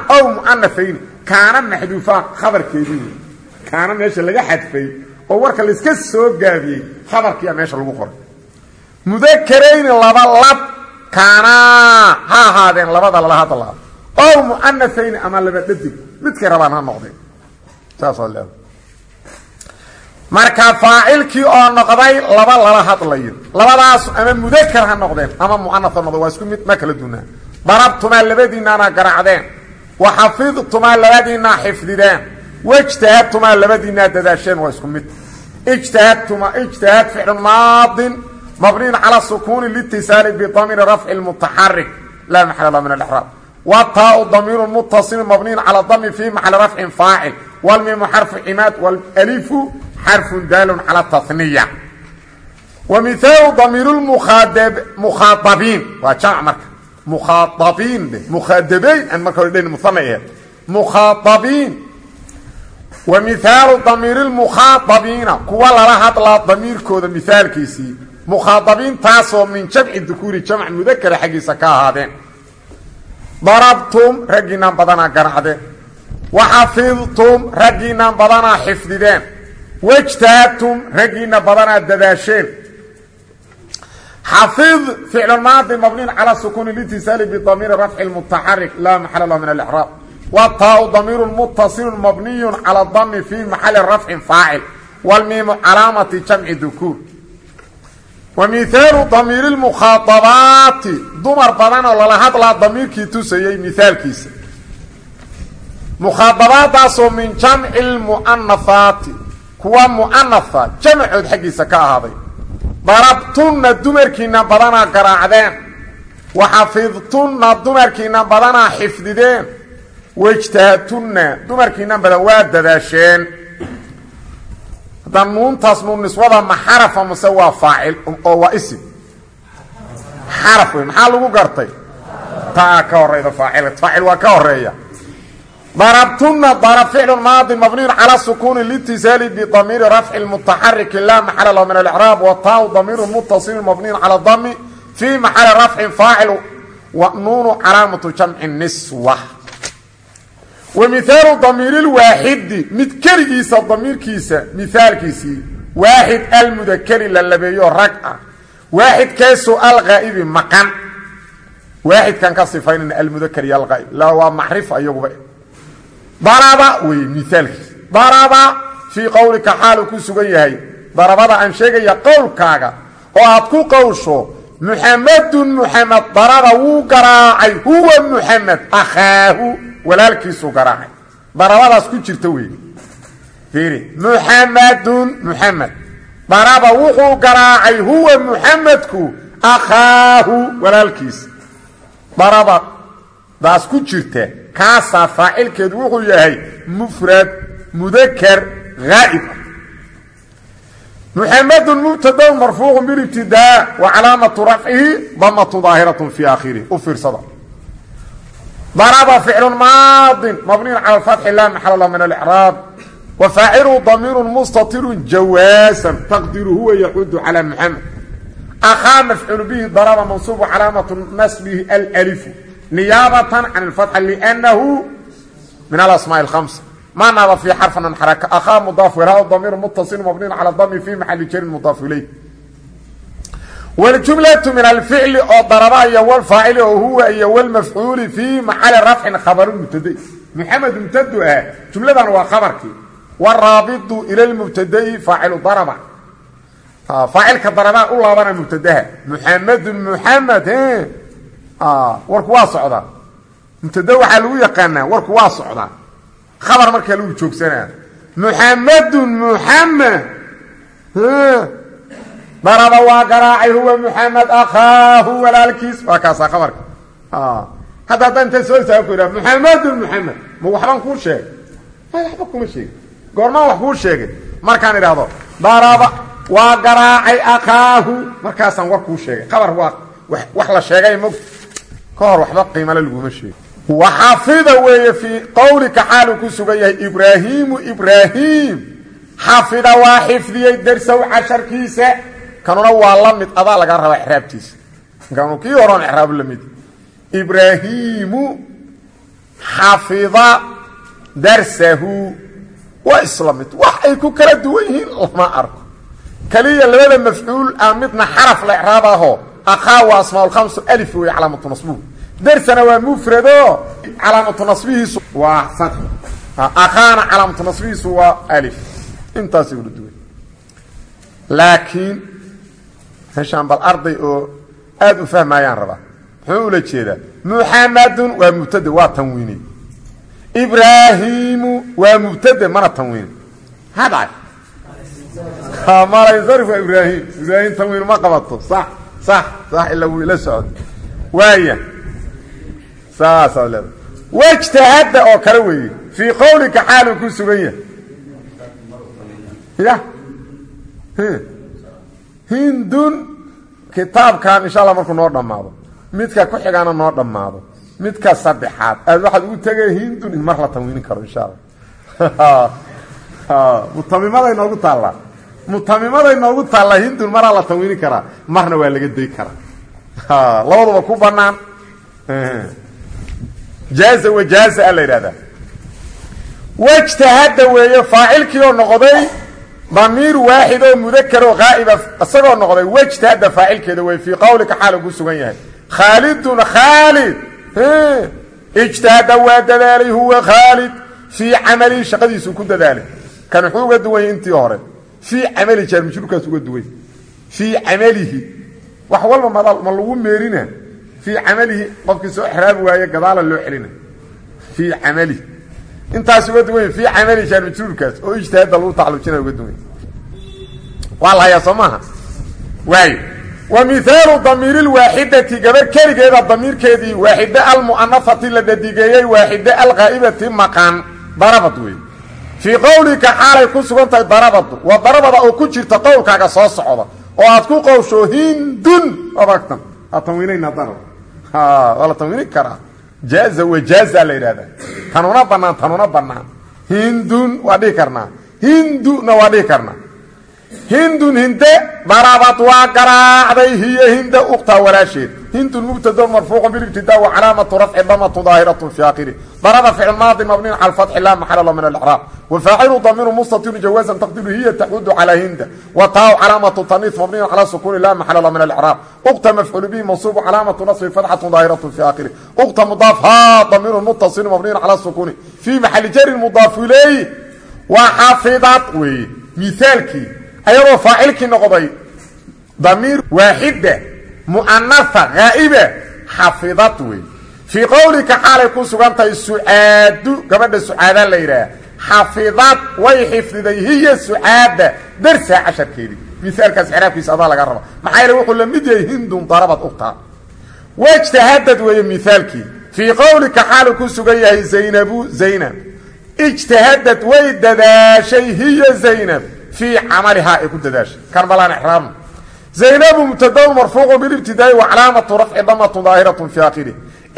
S1: Ow mu'anafayni kaana maxduufa khabarkeedii. Kaana meesha laga xadfay oo warka layska soo gaabiyey khabarkiiya meesha lagu qoray. Mudakarayni laba lab. Kaana! Ha ahaadeen labada lala hadlaa ow mu'anafayni ama laba dhadig. Midkay rabaan ha noqdeen. Saasaa leeda marka faacilkii oo noqday laba lala hadlayo labadaas ama mudakar ha noqdeen ama mu'anaf ha waa isku mid ma kala dunaa darabtumaa labadiinnaana garaacdeen wa xafidtumaa labadiinnaa xifdideen. Waijtahadtumaa labadiinnaa dadaasheen waa isku mid. Ijtahadtumaa ijtahad ficlu maadin mabniin calaa sukuuni litisaali bidamiiri rafci lmutaxarik laa maxal la min alexraab wa taau damiiru mutasilin mabniyin calaa dami fii maxali rafcin faacil. Walmiimu xarfu cimaad walifu xarfu daalun cala taniya wa mihaalu damiiru mukhadabiin waa jamc marka mukhaadabiin dhe mukhaadabeyn aan marka hore dhen muana aheed mukhaadabiin wa mihaalu damiiri lmukhaadabiina kuwa lala hadlaa damiirkooda mihaalkiisii mukhaadabiintaasoo min jamci dukuuri jamc mudakara xaggiisa ka ahaadeen. Darabtum raggiinaan badanaa ganacdeen wa xafidtum raggiinaan badanaa xifdideen. Wاجtahadtum raggiina badanaa dadaasheen xafid ficlu maadi mabniin calى sukuni litisaali bdamiiri rafci mutaxarik laa maxal lah min اlإxraab wtaau damiiru mutasilu mabniyu calى dami fi maxali rafcin faacil wlmiimu calaamati jamci dukuur wa mihaalu damiiri lmukhaadabaati dumar badanoo lala hadlaa damiirkii tusayey mihaalkiisa mukhaadabaadaasoo min jamci lmu'anahaati kuwa mu'anaha jamcood xaggiisa ka ahaaday darabtunna dumarkiinna badanaa garaacdeen. Wa xafidtunna dumarkiinna badanaa xifdideen. Wajtahadtunna dumarkiinna badan waa dadaasheen. Hadda nuuntaas nuun niswada ma xarafa mase waa faacil oo waa isim xaraf wey maxaa lagu gartay? Taa ka horayda faacil faacil waa ka horreeya darabtuna darab ficlu maadi mabniyu calى sukuuni litisaali bidamiiri rafci mutaxariki la maxala lahu min alcraab wa taau damiiru mutasilin mabniyu cala dami fii maxali rafcin faacil wa nuunu calaamatu jamci niswa. Wa mihaalu damiirilwaaxidi mid keligiisa damiirkiisa mihaalkiisii waaxid almudakeri la labeeyo rag ah waaxidkeesu alghaa'ibi maqan. Waaxidkan ka sifaynayna almudakar iyo alghaa'ib waa macrif iyaguba daraba wey miaalkiis daraba fii qowlika xaalu ku sugan yahay. Darabada aan sheegaya qowlkaaga oo aad ku qowsho muxamadun muxamed daraba wuu garaacay. Huwa muxamed akhaahu. Walaalkiisuu garaacay. Darabadaas ku jirta wey muxamadun muxamed daraba wuxuu garaacay. Huwa muxamedku akhaahu. Walaalkiis daas ku jirta kaasaa faacilkeedu wuxuu yahay mufrad mudakar haa'ib muxamedun mubtadaun marfuucu bilibtidaa wa calaamatu rafcihi damatu daahiratu fii aakhirihi. U fiirsada. Daraba ficlu maadin mabniyun cala alfatxi laa maxala lahu min alicraab wa faacilu damiiru mustatiru jawaasan taqdiru huwa yaxudu calaa muxamed akhaa mafcuulu bihi daraba mansuubu calaamatu nasbihi alalifu niyaabatan can alfatxa liannahu min alasmaa alhamsa ma naaba fii xarfan an xaraka akhaa mudaaf walaha damiiru muttasil mabniin cala dami fii maxali jarin mudaaf ileyh waljumlatu min alficli oo daraba iyo walfaacili oo huwa iyo walmafcuuli fii maxali rafcin khabaru mubtadai muxamed mubtadu ah jumladan waa khabarkii waraabidu ila lmubtadai faacilu daraba faacilka darabaa u laabana mubtadaha muxamedun muxamed warku waa socdaa mubtada waxaa lagu yaqaanaa warku waa socdaa khabar markaa lagu joogsanaa muxamedun muxamed daraba waa garaacay huwa muxamed akhaahu walaalkiis. Waa kaasaa khabarka. Hadda haddaa inta soo istaaga ku idhaha muxamedun muxamed ma waxbaan kuu sheegay. Ma waxba kuma sheegin. Goormaan wax kuu sheegay. Markaan idhaahdo daraba waa garaacay akhaahu. Markaasaan war kuu sheegay. Khabar waa wax la sheegay mog ka hor waxba qiimale laguma sheegi. Waxafida weeye fii qowlika xaaluu ku sugan yahay ibraahiimu ibraahim xafida waa xifdiyey darsow casharkiisa. Kanuna waa la mid adaa laga rabaa exraabtiisa kanu kii horon exraab la mid. Ibraahiimu xafida darsahu waa isla mid. Wax ay ku kala duwan yihiin akhaa waa asmaaulkhamsu alif wey calaamatu nasbuhu darsana waa mufrado calaamatu nasbihiisu waa sad akhaana calaamatu nasbihiisu waa alif intaasay ula duwan laakiin meeshaan bal arday oo aada u fahmayaan rabaa muxuu ula jeedaa muxamadun waa mubtade waa tanwiini ibraahiimu waa mubtade mana tanwiini maxaa dhacay malansarif waa ibraahim ibraahim tanwiin ma qabato sax sax sax ila wuu ila socdo waaya saasaad leeda wajtahadda oo kale weeye fii qowlika xaaluu ku sugan yahay. Ya? Hindun kitaabkan insha allah markuu noo dhammaado midka ku xigaana noo dhammaado midka saddexaad. Aad waxaad ugu tegay hindun in mar la tanwiinin karo insha allah. Mutamimaday noogu taallaa mutamimaday noogu taallaa hindun maraa la tanwiini karaa. Marna waa laga day karaa. Labaduba ku banaan jaaza wajaaza a la yidhahdaa wajtahadda weeye faacilkii oo noqday damiir waaxid oo mudakar oo haa'iba isagoo noqday wajtahadda faacilkeeda wey fii qowlika xaalu ku sugan yahay. Khaalidun khaalid. Ijtahada waa dadaalay huwa khaalid. Fii camalihi shaqadiisuu ku dadaalay. Kan wuxuu uga duwanya intii hore fii camalihi jaarmijrukaas uga duway fii camalihi wax walba ma ma lagu meerina fii camalihi qofkii soo exraabi waaye gadaala loo celina fii camalihi intaas uga duwany fii camali jaarmajruurkaas oo ijtihaadda lagu tacalujina uga duwany waa la hayaa soo maaha waayo wa mihaalu damiiri lwaaxidati gabar keligeeda damiirkeedii waaxide almu'anafati la dhadigeeyey waaxide alqaa'ibati maqan darabad wey fii qowlika xaalay ku sugan tahay darabadu waa darabada oo ku jirta qowlkaaga soo socda oo aad ku qowsho hindun. Abagtan aa tanwiinayna darab waa la tanwiinin karaa jaaza wajaaza la yidhahdaa tanuna banaan tanuna banaan hindun waa dhihi karnaa. Hinduna waa dhihi karnaa hindun hinde darabad waa garaacday hiyo hinda uktaa walaasheed. Hindun mubtado marfuuqu bilibtidaa wa calaamatu rafci damatu daahiratu fi akhiri daraba ficl maadi mabniin cala fatxi laa maxala la min alcraab wafaacilu damiru mustatiru jawaasan taqdiru hiya taxudu calaa hinda. Wa taa calaamatu taniis mabniin cala sukuni laa maxala la min alcraab ukta mafcuulu bihi mansuubu calaamatu nasbi fatxatu daahiratu fi akhiri ukta mudaaf ha damiru mutasilu mabniin cala sukuni. Fii maxali jarin mudaafu ilayh waa xafidad weeye mithaalkii ayadoo faacilkii noqday damiir waaxida mu'anafa haa'iba xafidad wey fii qowlika xaalay ku sugan tahay sucaadu gabadha sucaada la yidhaah xafidad way xifdiday hiya sucaada darsaa casharkeedii. Miaalkaas xiraabkiisa adaa laga raba. Maxaa yeele wuxuu la mid yahay hindun darabad uktaa wajtahadad weeye miaalkii fii qowlika xaaluu ku sugan yahay zaynabu zaynab. Ijtahadad way dadaashay hiya zaynab fii camalihaa ee ku dadaashay karbalana raabna zaynabu mubtadaun marfuuqu bilibtidaai wa calaamatu rafci damatun daahiratun fii akhirih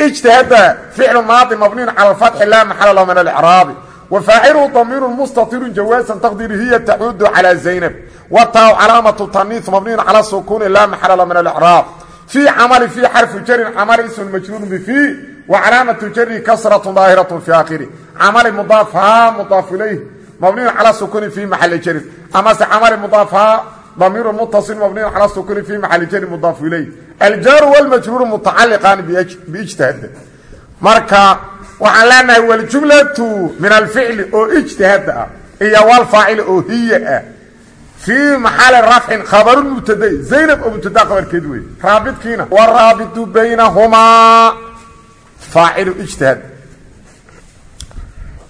S1: ijtahada ficlu maadi mabniyun cala alfatxi laa maxala lahu min alicraabi wa faacilu damiirun mustatiru jawaasan taqdiiri hiya tacuudu calaa zaynab wa taa calaamatu taniis mabniyun cala sukuuni laa maxala lahu min alicraab fii camali fii xarfu jarin camali ismun majruurun bifii wa calaamatu jari kasratu daahiratun fii akhirih camali mudaaf haa mudaaf ilayh mabniyun cala sukuuni fii maxali jarin أما عمل مضافها ضمير متصل مبني على سكون في محل جر مضاف إليه الجار والمجرور متعلقان باجتهاد marka waxaan leenahay waljumlatu min alficli oo ijtihaada ah iyo walfaacil oo hiya ah fii maxali rafcin khabaru mubtaday zaynab oo mubtada khabarkeed wey raabidkiina waraabitu baynahumaa faacilu ijtihaad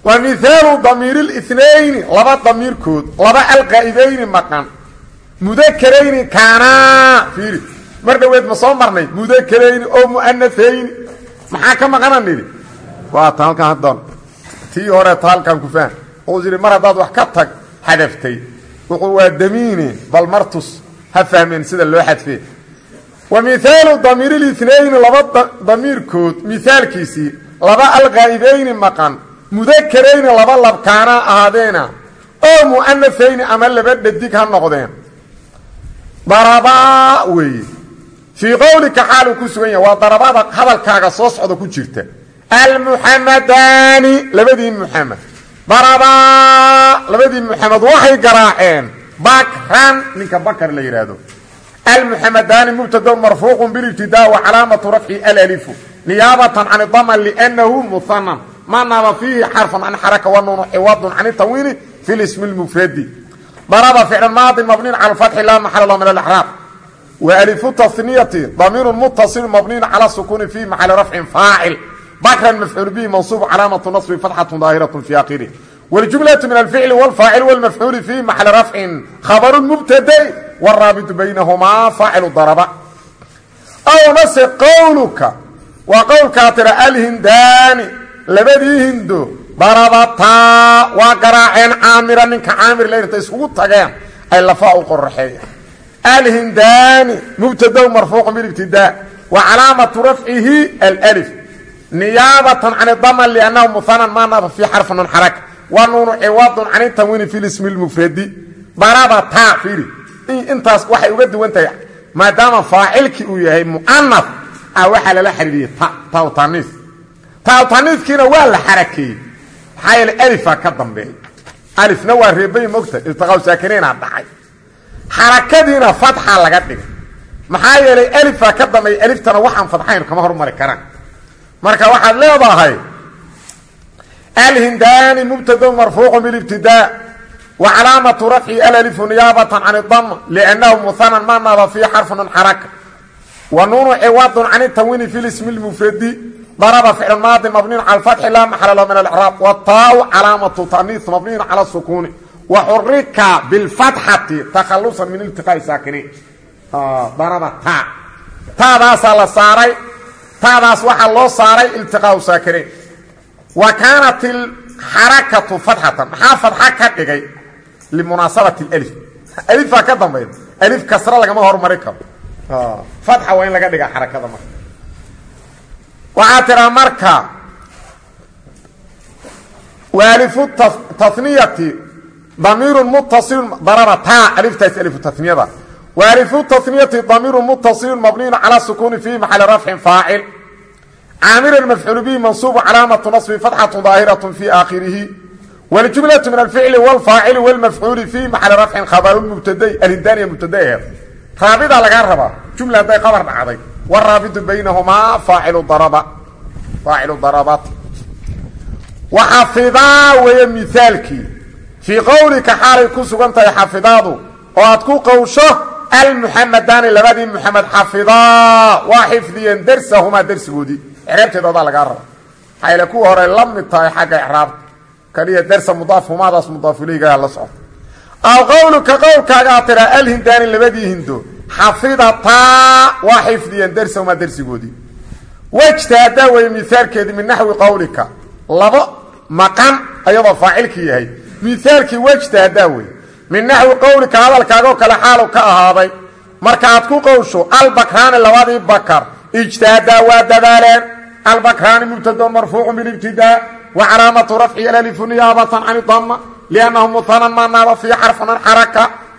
S1: wa mihaalu damiiri اlithnayni laba damiirkood laba alqaa'ibayni maqan. Mudakarayni kaanaa fiiri. Mar dhoweed ma soo marnay mudakarayni oo mu'anafayni maxaa ka maqana nidhi waa ta halkan hadoon tii horeeta halkan ku faham. Wuxuu yidhi mar haddaad wax ka tag xadaftay. Wuxuu waa damiine bal martus. Ha fahmeen sida loo xadfee wa mihaalu damiiri اlithnayni laba damiirkood mihaalkiisii laba alqaa'ibayni maqan mudakarayni laba labkaana ahaadeena oo mu'anafayni ama laba dhadig ha noqdeen. Darabaa weeye fii qowlika xaaluu ku sugan yahay waa darabada hadalkaaga soo socda ku jirta. Almuxamadaani labadii muxamed darabaa labadii muxamed waxay garaaceen. Bakran ninka bakar la yidhaahdo almuxamadaani mubtadaun marfuuqun bilibtidaa wa calaamatu rafci alalifu ma naaba fiihi xarfan an xaraka wanuunu ciwadun can tanwiini fi lismi lmufradi daraba ficl maadi mabniin cala fatxi laa maxala lahu min alacraab wa alifu tasniyati damiiru mutasil mabniin cala sukuuni fi maxali rafcin faacil bakran mafcuul bihi mansuub calaamatu nasbi fatxatu daahiratu fi akhirih wاljumlaة min alficli wاlfaacil wاlmafcuuli fi maxali rafcin khabaru mubtade wاraabitu baynahumaa faacilu daraba aw nase qowluka waa qowlkaa tira alhindaani labadii hindo darabataa waa garaaceen caamira ninka caamir la inta iskugu tageen ay lafaa u qoraxeeyeen alhindaani mubtado marfuuqu bilibtidaa wa calaamatu rafcihi alif niyaabatan can dama liannahu muhanan maa naaba fii xarfi nun xaraka wa nuunu ciwadun can tanwiini fi lismi lmufradi darabataa fiiri intaas waxay uga duwan tahay maadaama faacilkii uu yahay mu'anaf ah waxaa lala xiriiriyey tawtaniis taawtaniiskiina waa la xarakeeyey maxaa yeele alifaa ka dambeeya alifna waa reebay mogta iltiqaaw saakiniina dhacay. Xarakadiina fatxa laga dhigay. Maxaa yeelay alifaa ka dambeeya aliftana waxaan fadxayn kama hormari karaan. Marka waxaad leedahay alhindaani mubtado marfuuqu bilibtidaa wa calaamatu rafci alalifu niyaabatan can idama liannahu muhanan ma naaba fii xarfun xaraka. Wa nuunu ciwadun can tanwiini fi lismi lmufradi daraba ficl maadi mabniin cala fatxi laa maxala lahu min alcraab wataau calaamatu taniis mabniin cala sukuuni. Wa xurika bilfatxati takhalusan min iltiqaa'i saakiniin. Daraba taa taadaasaa la saaray taadaas waxaa loo saaray iltiqaau saakiniin. Wa kaanat ilxarakatu fatxatan maxaa fatxa ka dhigay? Limunaasabati alif alifaa ka dambayda alif kasra lagama hormari karo. Fatxa waa in laga dhigaa xarakada marka waxaa tiraa marka waalifu taniyati damiirun muttasilun daraba taa aliftaas alifu taniyada waalifu taniyati damiirun muttasilun mabniyun calaa sukuuni fi maxali rafcin faacil. Caamiran mafcuul bihi mansuubu calaamatu nasbi fatxatu daahiratu fi aakhirihi. Waljumlatu min alficli wlfaacili wlmafcuuli fi maxali rafcin khabaru mubtaday alhindaaniya mubtadaheed raabidaa lagaa rabaa jumla hadday qabar dhacday waraabitu baynahumaa faacilu daraba faacilu darabat waxafidaa weeye mihaalkii fii qowlika xaalay ku sugan tahay xafidaadu. oo aad ku qowsho almuxamadaani labadii muxamed xafidaa waa xifdiyeen darsahumaa darsigoodii icraabteeda adaa lagaa raba maxaayl kuwa hore la mid tahay xagga icraabta kaliya darsa mudaaf humaadaas mudaaf ilaygaa la socota aw qowluka qowlkaaga aad tiraa alhindaani labadii hindo xafidataa waa xifdiyeen darsahumaa darsigoodii. Wejtaadaa weye mihaalkeedii min naxwi qowlika labo maqan ayadoo faacilkii yahay. Mihaalkii wejtaadaa wey min naxwi qowlika hadalkaagoo kale xaalu ka ahaaday. Marka aad ku qowsho albakraani labadii bakar. Ijtaadaa waa dadaaleen. Albakraani mubtadon marfuucu bilibtidaa wa calaamatu rafci alalifu niyaabatan can dama liannahu muhanan maa naaba fii xarfan an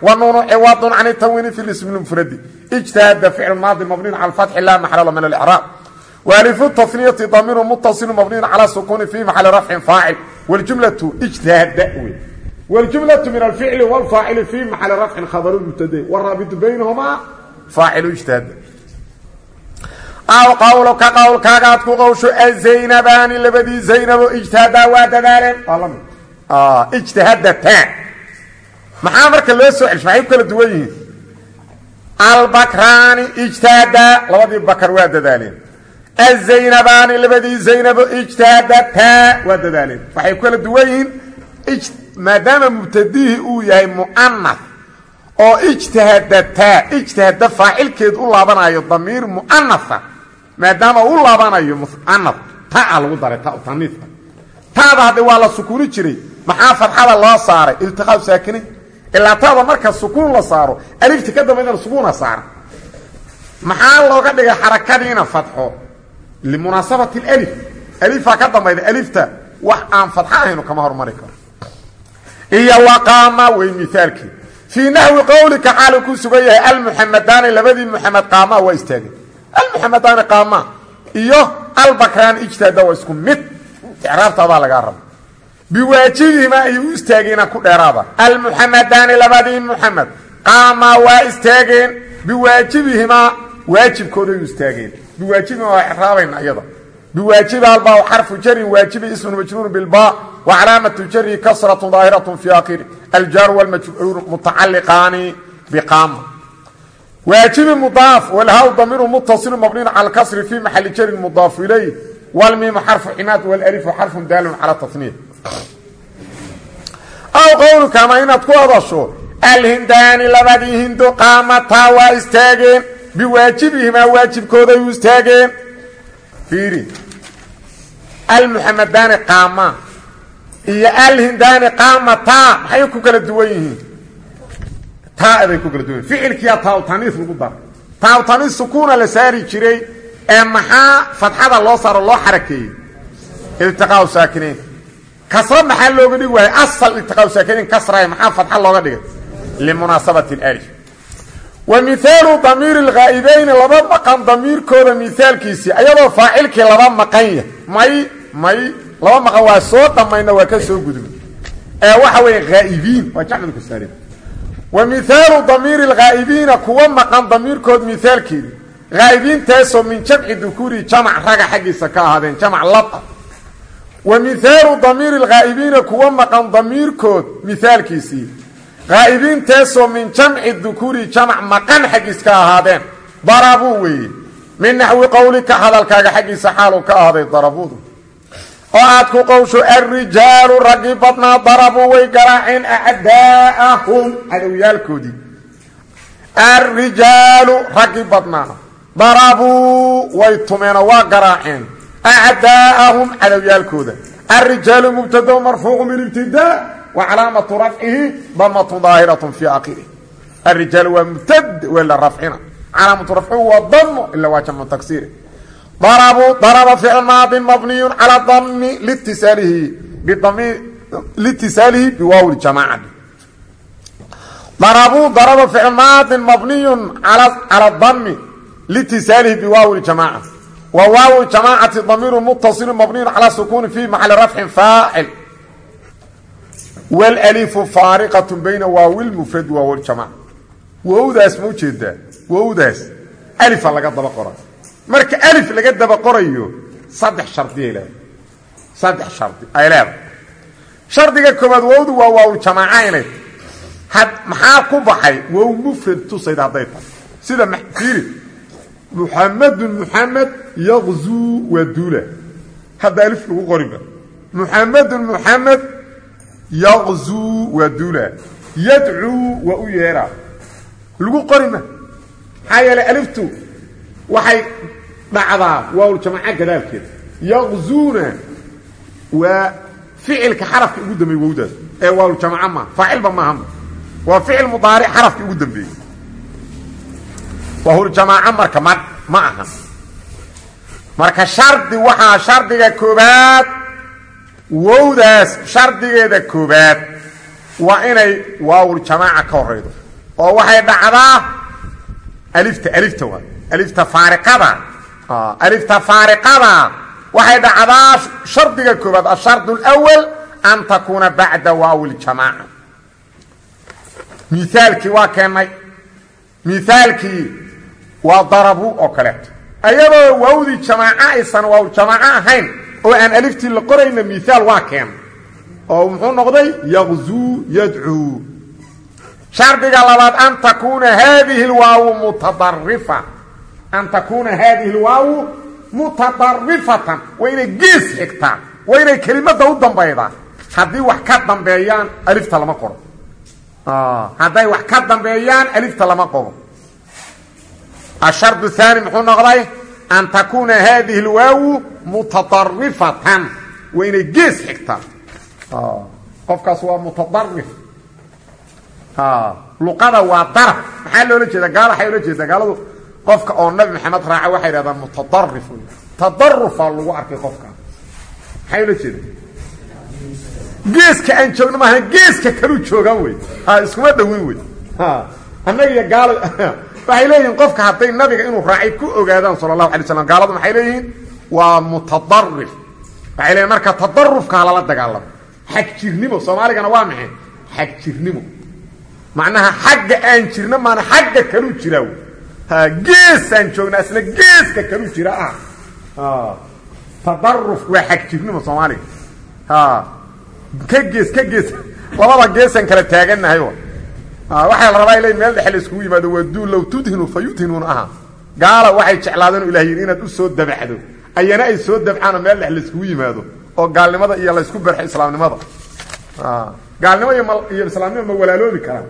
S1: wa nuunu ciwadun can tanwiini fi lismi mufradi ijtaada ficlu maadi mabniin cala fatxi laa maxlala min alcraab waalifu taniyati damiiru mutasilu mabniin cala sukuuni fi maxali rafcin faacil. Wljumlatu ijtaada wey wljumlatu min alficli wlfaacili fi maxali rafcin khabaru mubtade waraabitu baynahumaa faacilu ijtaada aw qawluka qowlkaaga aad ku qowsho azaynabaani labadii zaynabo ijtihaadaa waa dadaaleen. Mid. Ijtihadataan maxaa marka loo soo celish maxay ku kala duwan yihiin? Albakraani ijtihaadaa labadii bakar waa dadaaleen. Azaynabaani labadii zaynabo ijtihadataa waa dadaaleen. Waxay kala duwan yihiin maadaama mubtadihii uu yahay mu'anas oo ijtihadataa ijtihada faacilkeed u laabanayo damiir mu'anasa maadaama u laabanayo mu'anas taa lagu daray ta taniiska taada hadde waa la sukuuni jiray maxaa fadxada loo saaray? Iltiqaa saakinin ilaa taada marka sukuun la saaro alifti ka dambaydana sukuuna saara maxaa looga dhigay xarakadiina fadxo? Limunaasabati alif alifaa ka dambayda alifta wax aan fadxo ahaynu kama hormari karo. Iyo waqaama wey mihaalkii fii naxwi qowlika xaalu ku sugan yahay almuxamadaani labadii muxamed qaamaa waa istaageen almuxamadaani qaamaa iyo albakraani ijtaada waa isku mid. Icraabtaadaa lagaa raba biwaajibihimaa ayay u istaageenaa ku dheeraada almuxamadaani labadii muxamed qaamaa waa istaageen biwaajibihimaa waajibkooday u istaageen. Biwaajibihimaa waa icraabayna iyada biwaajibi albaa xarfu jarin waajibi ismun majruur bilba wa calaamatu jari kasratu daahiratu fi akhiri aljaaru wlmajruur mutacaliqaani biqaama. Waajibi mudaaf walhaw damiiru mutasilu mabniin cala kasri fi maxali jarin mudaaf ilayh wlmiimu xarfu ximaad wlalifu xarfun daalun cala taniya aw qowluka ama inaad ku hadasho alhindaani labadii hindo qaamataa waa istaageen biwaajibihimaa waajibkooday u istaageen fiiri almuxamadaani qaama iyo alhindaani qaamataa maxay ku kala duwan yihiin? Taaday ku kala duwan. Yihin ficilkiyaa taawtaniis lagu dara taawtaniis sukuuna la saari jiray ee maxaa fadxada loo saaro loo xarakeeyey kasra maxaa looga dhigi waayey asal iltiqaau saakiniin kasrae maxaa fadxa looga dhigay? Limunaasabati alif wa mihaalu damiiri lghaa'ibayni laba maqan damiirkooda mihaalkiisii ayadoo faacilkii laba maqan yah may may laba maqan waa soo dhammayna waa ka soo gudub ee waxa weeye haa'ibiin waa jacmil kusaari wa mihaalu damiiri lghaa'ibiina kuwa maqan damiirkood mihaalkeedi haa'ibiintaasoo min jamci dukuuri jamac raga xaggiisa ka ahaadeen jamac laba wa mihaalu damiiri lghaa'ibiina kuwa maqan damiirkood mihaalkiisii haa'ibiintaasoo min jamci dukuuri jamac maqan xaggiis ka ahaadeen. Darabuu weeye. Min naxwi qowlika hadalkaaga xaggiisa xaaluu ka ahaaday darabuudu. Oo aad ku qowsho alrijaalu raggii badnaa darabuu way garaaceen acdaa'ahum. Cadowyaalkoodii alrijaalu raggii badnaa darabuu way tumeenoo waa garaaceen acdaa'ahum cadowyaalkooda alrijaalu mubtado marfuucu min ibtidaa wa calaamatu rafcihi damatu daahiratun fii akhirih alrijaalu waa mubtad waa la rafcina calaamatu rafcihu waa damo ila waa jamcu taksiiri darabuu daraba ficl maadin mabniyu calaa dami litisaalihi bidami litisaalihi biwaawi ljamaacati darabuu daraba ficl maadin mabniyun cala dami litisaalihi biwaawi ljamaaca wa waawi jamaacati damiiru mutasilu mabniyun calaa sukuuni fi maxali rafcin faacil. Wlalifu faariqatu bayna waawi lmufradi waawi ljamaca wowdaas ma u jeedaa wowdaas. Alifa laga daba qora marka alif laga daba qorayo saddex shardiay leedahay. Saddex shardi ay leedahay. Shardiga koobaad wowdu waa waawljamaaca inay maxaa ku baxay? Wow mufrad tusayd hadday tahay. Sida fiiri muxamedun muxamed yaqzuu waa duula hadda alif lagu qoriba muxamedun muxamed yaqzuu waa duula yadcuu waa u yeeraa lagu qorima maxaa yeelay aliftu waxay dhacdaa waawljamaaca gadaalkeeda yaqzuuna waa ficilka xarafka ugu dambeeye wowdaas ee waawljamaaca maaha faacilba maaha waa ficil mudaaric xarafka ugu dambeeyey waawljamaaca marka ma ma aha. Marka shardi waxaa shardiga koobaad wowdaas shardigeeda koobaad waa inay waawljamaaca ka horaydo oo waxay dhacdaa alifta alifta waa alifta faariqada alifta faariqada waxay dhacdaa shardiga koobaad ashard اlأwal an takuuna bacda waawi ljamaaca miaalkii waa keennay miaalkii waa darabu oo kaleeto ayadoo waawdii jamaaca aysan waaw jamaaco ahayn oo aan aliftii la qorayna miaal waa keena oo muxuu noqday? Yaqzuu yadcuu shardiga labaad an takuuna haadihi lwaawu mutadarifa an takuuna haadihi lwaawu mutadarifatan waa inay gees xigtaa waa inay kelimada u dambaydaa haddii wax ka dambeeyaan alifta lama qoro. Hadday wax ka dambeeyaan alifta lama qoro ashard haani muxuu noqday an takuuna haadihi lwaawu mutadarifatan waa inay gees xigtaa qofkaas waa mutadarif luqada waa daraf maxaa loola jeeda gaala waxay ola jeedaa gaaladu qofka oo nabi maxamed raaca waxay idhahdaan mutadarif tadarufaa lagu arkay qofka maxay ola jeeda geeska aan joogno maaha geeska kalu joogaan wey iskuma dhawin wey annaga iyo gaalo waxay leeyihiin qofka hadday nabiga inuu raacay ku ogaadaan sala allahu alay slam gaaladu maxay leeyihiin? Waa mutadarif waxay leeyihiin marka tadarufkaa lala dagaalamo. Xag jirnimo soomaaligana waa maxay? Xag jirnimo. Macnaha xagga aan jirno maana xagga kalu jiraa wy geesaan joognaa isna geeska kalu jira ah. Tadaruf waa xag jirnimo soomaaliga ka gees ka gees. Labada geesaan kala taagannahay waxaa la rabaa ila meel dhexe la iskugu yimaado waa duu low tudhinu fa aha. Gaala waxay jeclaadeen yidhi inaad u soo dabacdo ayana ay soo dabcaanoo meel dhexe la iskugu yimaado oo gaalnimada iyo laysku berxo islaamnimada. Gaalnimo iyo islaamnimo ma walaaloobi karaan.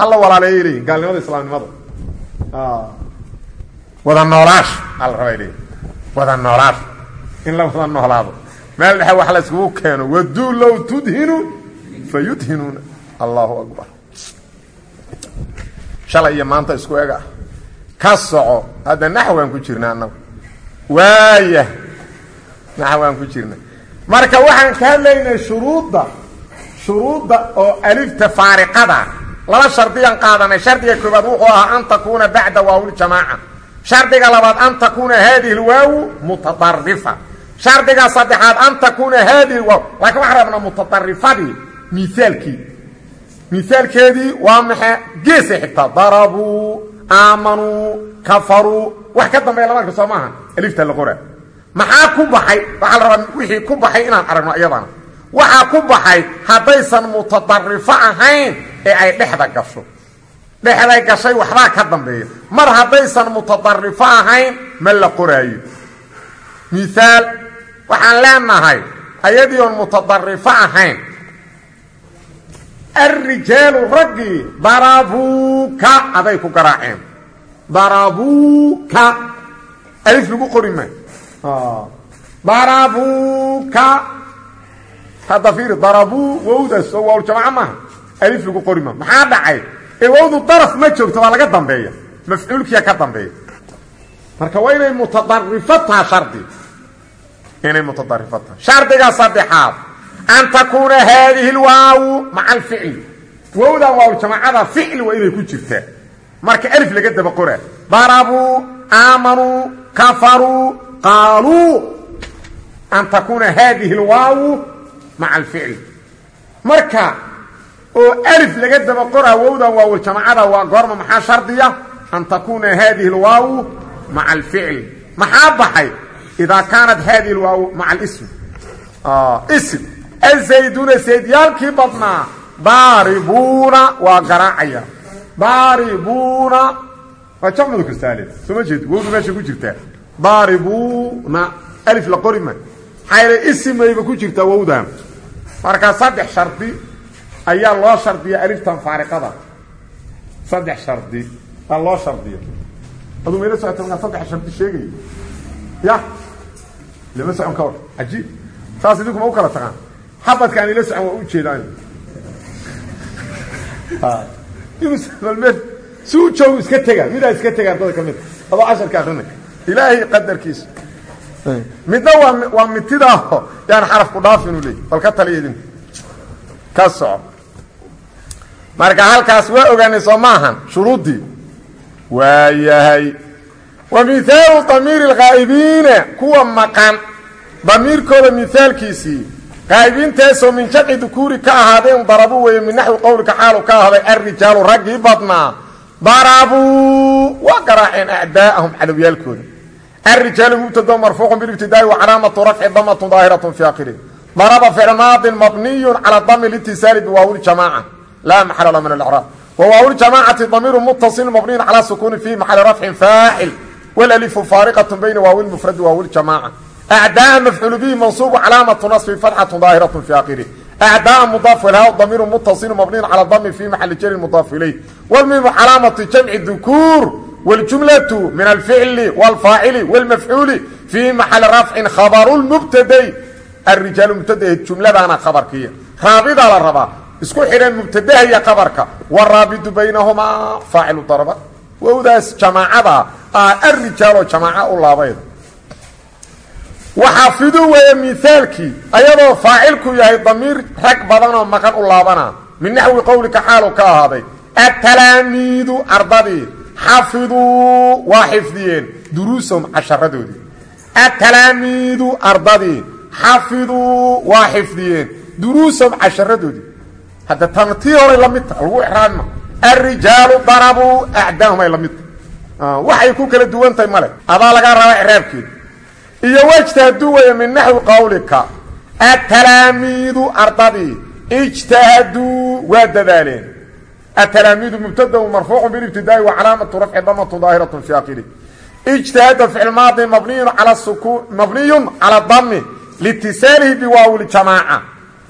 S1: Hala walaaleeyay leeyihiin gaalnimada islaamnimada. Wada noolaash aa rabaa wada noolaash in la wada noolaado. Meel dhexe wax la iskugu keeno waduu low tudhinu fa yudhinuuna allahu shalay iyo maanta isku ega. Ka soco hadda naxwaan ku jirna annagu. Waaya naxwaan ku jirna marka waxaan ka hadlaynay shuruudda shuruudda oo alifta faariqada. Laba shardiyaan qaadanay. Shardiga koobaad wuxuu ahaa an takuuna bacda waawljamaaca shardiga labaad an takuuna haadihi lwaawu mutadarifa shardiga saddexaad an takuuna haadihi waaw laakiin waxaan rabnaa mutadarifadii miaalkii miaalkeedii waa maxe geesay xigtaa darabuu aamanuu kafaruu. Wax ka dambeeya lama arka soo maaha alifta la qora. Maxaa ku baxay? Waxaa la rabaa wixii ku baxay inaan aragno iyadana. Waxaa ku baxay haddaysan mutadarifo ahayn ee ay dhexda gasho. Dhexday gashay waxbaa ka dambeeya. Mar haddaysan mutadarifo ahayn ma la qoraayo. Miaal waxaan leenahay ayadii mutadarifo ahayn alrijaalu raggii darabuuka aday ku garaaceen darabuuka alif lagu qori ma darabuuka hadda fiiri darabuu wowdaas oo waaljamaaco maaha alif lagu qori ma maxaa dhacay ee wowdu daraf ma joogto waa laga dambeeya mafcuulkiya ka dambeeya marka waa inay mutadarifo taha shardi inay mutadarifo taha shardiga saddexaad an takuuna haadihi lwaawu maca alficli wowdan waawljamaacada ficli waa inay ku jirtaa marka alif laga daba qoraa darabuu aamanuu kafaruu qaaluu an takuuna haadihi lwaawu maca alficli marka oo alif laga daba qoraa wowdan waawljamaacada waa goorma maxaa shardiya? An takuuna haadihi lwaawu maca alficli maxaa baxay? Idaa kaanat haadihi lwaawu maca alism. Ism azayduuna saydyaalkii badnaa. Daaribuuna waa garaacaya. Daaribuuna waa jamcdu kastaale soo ma jeed wowdu meesha ku jirtaa daaribuuna alif la qori ma. Maxaa yeele isimayba ku jirtaa wowdan. Marka saddex shardi ayaa loo shardiya aliftan faariqada. Saddex shardi aa loo shardiya aduu mayla socota markaa saddex shardi sheegaya ya lama socon ka war cajiib. Saas idinku ma u kala taqaan xabadka aan ila socon waa u jeedaan. Inuu si u joogu iska tegaa midaa iska tegaa dada ka mid. Adoo casharka akrina ilaahay qadarkiisa midna waa waa mitidaaho. Yaan xarafku dhaaf inuu leey bal ka taliya idinku ka soco marka halkaas waa ogaanay soo maahan shuruuddii waa yahay. Wa mihaalu damiiri alghaa'ibiina kuwa maqan. Damiirkooda mihaalkiisii qaa'ibiintaasoo min jamci dukuuri ka ahaadeen darabuu weeye min naxwi qowlika xaalu ka ahaaday alrijaalu raggii badnaa. Darabuu waa garaaceen acdaa'ahum cadowyaalkooda alrijaalu mubtado marfuuqun bilibtidaa'i wa calaamatu rafci damatun daahiratun fi akhirih daraba ficl maadin mabniyun cala dami litisaali biwaawil jamaaca. Laa maxala la min alcraab wa waawi ljamaacati damiiru muttaصil mabniyun calaa sukuuni fi maxali rafcin faacil wlalifu faariqatu bayna waawi lmufradi waawi ljamaaca acdaa mafcuul bihi mansuubu calaamatu nasbi fatxatu daahiratu fi akhirih acdaa mudaaf ilhaa damiiru muttasilu mabniyun cala dami fi maxali jari mudaaf ilayh wlmimu calaamatu jamci dukuur wاljumlatu min alficli wاlfaacili wاlmafcuuli fi maxali rafcin khabaru lmubtaday arijaalu mubtada jumladaana khabarkiya raabidaa la rabaa isku xidhan mubtadaha iyo qabarka waraabidu baynahumaa faacilu darba wowdaas jamaacada ah arijaaloo jamaaca u laabayda waxaafidu weeye miaalkii ayadoo faacilku yahay damiir rag badanoo maqan u laabana. Min naxwi qowlika xaalu ka ahaaday atalaamiidu ardadii xafiduu waa xifdiyeen duruusahum casharadoodii atalaamiidu ardadii xafiduu waa xifdiyeen duruusahum casharadoodii hadda tan tii horay la mid taha lagu ixraabima alrijaalu darabuu acdaahum ay la tahay. Waxay ku kala duwan male. Adaa lagaa rabaa iyo wajtahaduu weeye min naxwi qowlika atalaamiidu ardadii ijtahaduu waa dadaaleen. Atalaamiidu mubtadau marfuucu bilibtidaa'i wa calaamatu rafci damatu daahiratun fi akirih ijtahada ficil maadi mabniyun cala dami litisaalihi biwaawljamaaca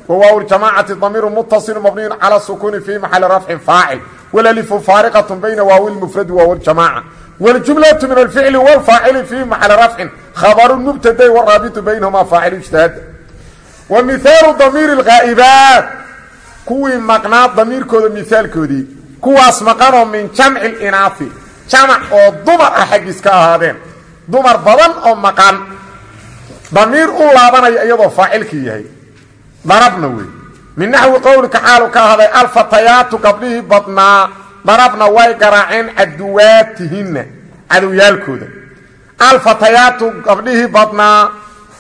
S1: wa waawljamaacati damiiru mutasilu mabniyun cala sukuuni fii maxali rafcin faacil. Walalifu faariqatun bayna waawi lmufradi waawi ljamaaca wاljumlaةu min alficli wاlfaacili fi maxali rafcin khabaru mubtaday waraabitu baynahuma faacilu ijtihaada wa mihaalu damiiri اlghaa'ibaat kuwii maqnaa damiirkooda mihaalkoodii kuwaas maqanoo min jamci اlinaafi jamac oo dumar ah xaggiis ka ahaadeen dumar badan oo maqan damiir u laabanaya iyadoo faacilkii yahay darabna wey min naxwi qowlika xaalu ka ahaaday alfatayaatu gabdhihii badnaa darabna way garaaceen caduwaatihina cadowyaalkooda alfatayaatu gabdhihii badnaa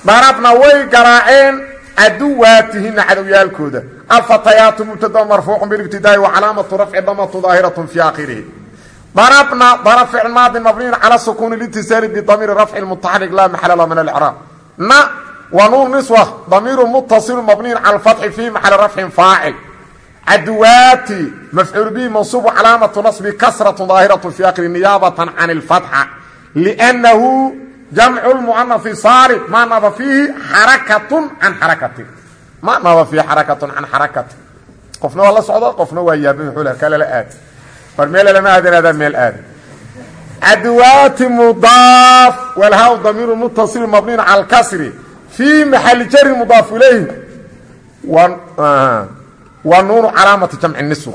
S1: darabna way garaaceen caduwaatihina cadowyaalkooda alfatayaatu mubtada marfuucu bilibtidaai wacalaamatu rafci damatu daahiratun fii aakhirihi. Darabna darab ficil maadi mabniin cala sukuuni litisaali bidamiiri rafci mutaxarik laa maxala la min alcraab na wa nuun niswa damiiru mutasilu mabniin cala alfatxi fii maxali rafcin caduwaati mafcuul bihi mansuubu calaamatu nasbi kasratu daahiratu fi akri niyaabatan can اlfatxa lnahu jamcu lmuanafi saalim ma naba fiihi xarakatun can xarakatin ma naba fiihi xarakatun can xarakatin qofna waa la socda qofna waa yaabin leh kalala aad war meel lama aadanaada meel aada caduwaati mudaaf walhaw damiiru mutasil mabniin cala alkasri fii maxali jari mudaaf ilayhi wa nuunu calaamati jamci niswa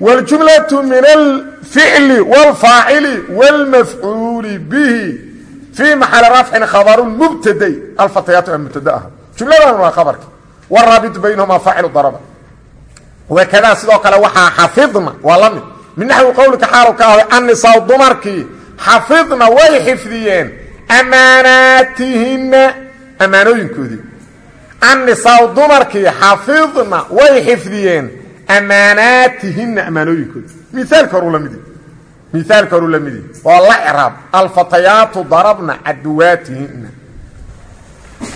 S1: wاljumlaةu min alficli wاlfaacili wاlmafcuuli bihi fii maxali rafcin khabaru mubtaday alfatayaatu a mubtada ah jumladan waa khabarki waraabitu baynahuma faacilu daraba wakadaa sidoo kale waxaa xafidna waa la mid min naxwi qowlika xaalu ka ahday annisaa dumarkii xafidna way xifdiyeen amaanaatihina ammaanooyinkoodii annisaau dumarkii xafidna way xifdiyeen ammaanaatihina ammaanooyinkooda miaalka horuu la midi. Miaalka horuu la midi. Waa la craab alfatayaatu darabna caduwaatihina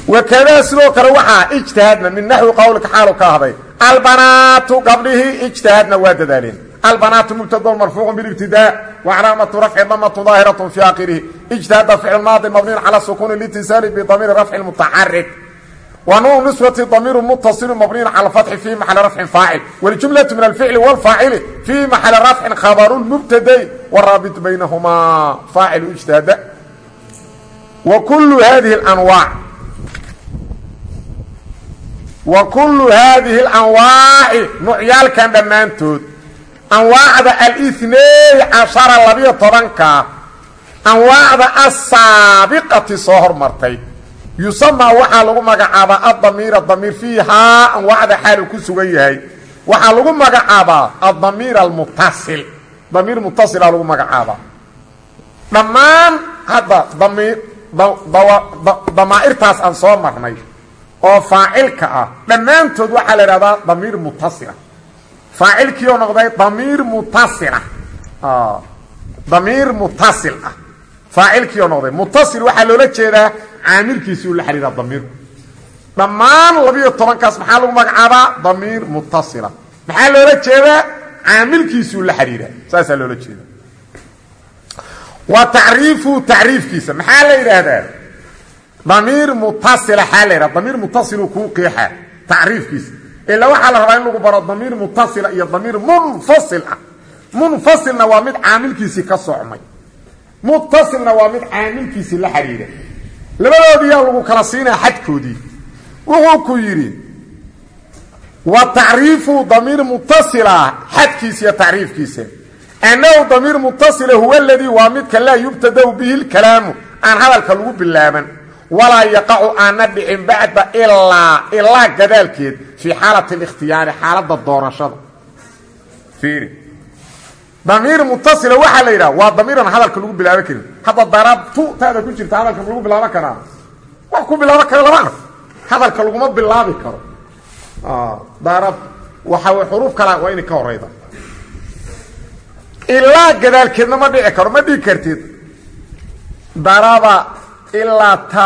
S1: wakadaa sidoo kale waxaa ijtihaadna min naxwi qowlka xaalu ka ahday. Albanaatu gabdhihii ijtihaadna waa dadaaleen. Albanaatu mubtadon marfuucun biاlibtidaa wacalaamatu rafci damatu daahiraة fi akhirihi ijtihaada ficlmaadi mabniin cala sukuuni litisali bidamiiri rafci mutacarid wnuu nisbati damiiru mutasilu mabniyn cala fatxi fii maxali rafcin faacil. Waljumlatu min alficli wاlfaacili fii maxali rafcin khabaru mubtadayn waraabit baynahumaa faacilu ijtihaada wa kullu haadihi اlanwaaci nucyaalkan dhammaantood. Anwaacda alinay cashara labiyo tobanka. Anwaacda asaabiqati soo hormartay yusamaa waxaa lagu magacaabaa addamiira damiir fiihaa anwaacda xaalu ku sugan yahay. Waxaa lagu magacaabaa addamiir almutasil damiir mutasila lagu magacaabaa. Dhammaan hadda damiir damaa'irtaas aan soo marnay oo faacilka ah dhammaantood waxaa la idhahdaa damiir mutasila faacilkii oo noqday damiir mutasila damiir mutasil ah faacilkii oo noqday. Mutasil waxaa loola jeedaa caamilkiisii u la xidhiira damiirku dhammaan labiyo tobankaas maxaa lagu magacaabaa? Damiir mutasila maxaa loola jeedaa? Caamilkiisii u la xidhiira saasaa loola jeeda wa tacriifu tacriifkiisa. Maxaa la yidhaahdaa? Damiir mutasila xaa la yidhaha damiir mutasilu kuu qeexa tacriifkiisa. Ilaa waxaa la rabaa in lagu baro damiir mutasila iyo damiir munfasil ah. Munfasilna waa mid caamilkiisii ka socmay mutasilna waa mid caamilkiisii la xidhiira labadoodiyaa lagu kala siinaya xadkoodii. Wuxuu ku yidhi wa tacriifu damiir mutasila xadkiisa iyo tacriifkiisa. Annahu damiir mutasila huwa aladii waa midka laa yubtadau bihi lkalaamu. Aan hadalka lagu bilaaban walaa yaqacu aana dhicin bacda ilaa ilaa gadaalkeed fii xaalati اlikhtiyaari xaaladda doorashada damiir mutasila waxaa la yidhaha waa damiiran hadalka lagu bilaaban karin. Hadda darabtu taada ku jirta hadalka lagu bilaaban karaa. Wax ku bilaaban kara lama arko hadalka laguma bilaabi karo. Darab waxa way xuruuf kala waa inay ka horayda ilaa gadaalkeedna ma dhici karo ma dhigi kartid. Daraba ilaa ta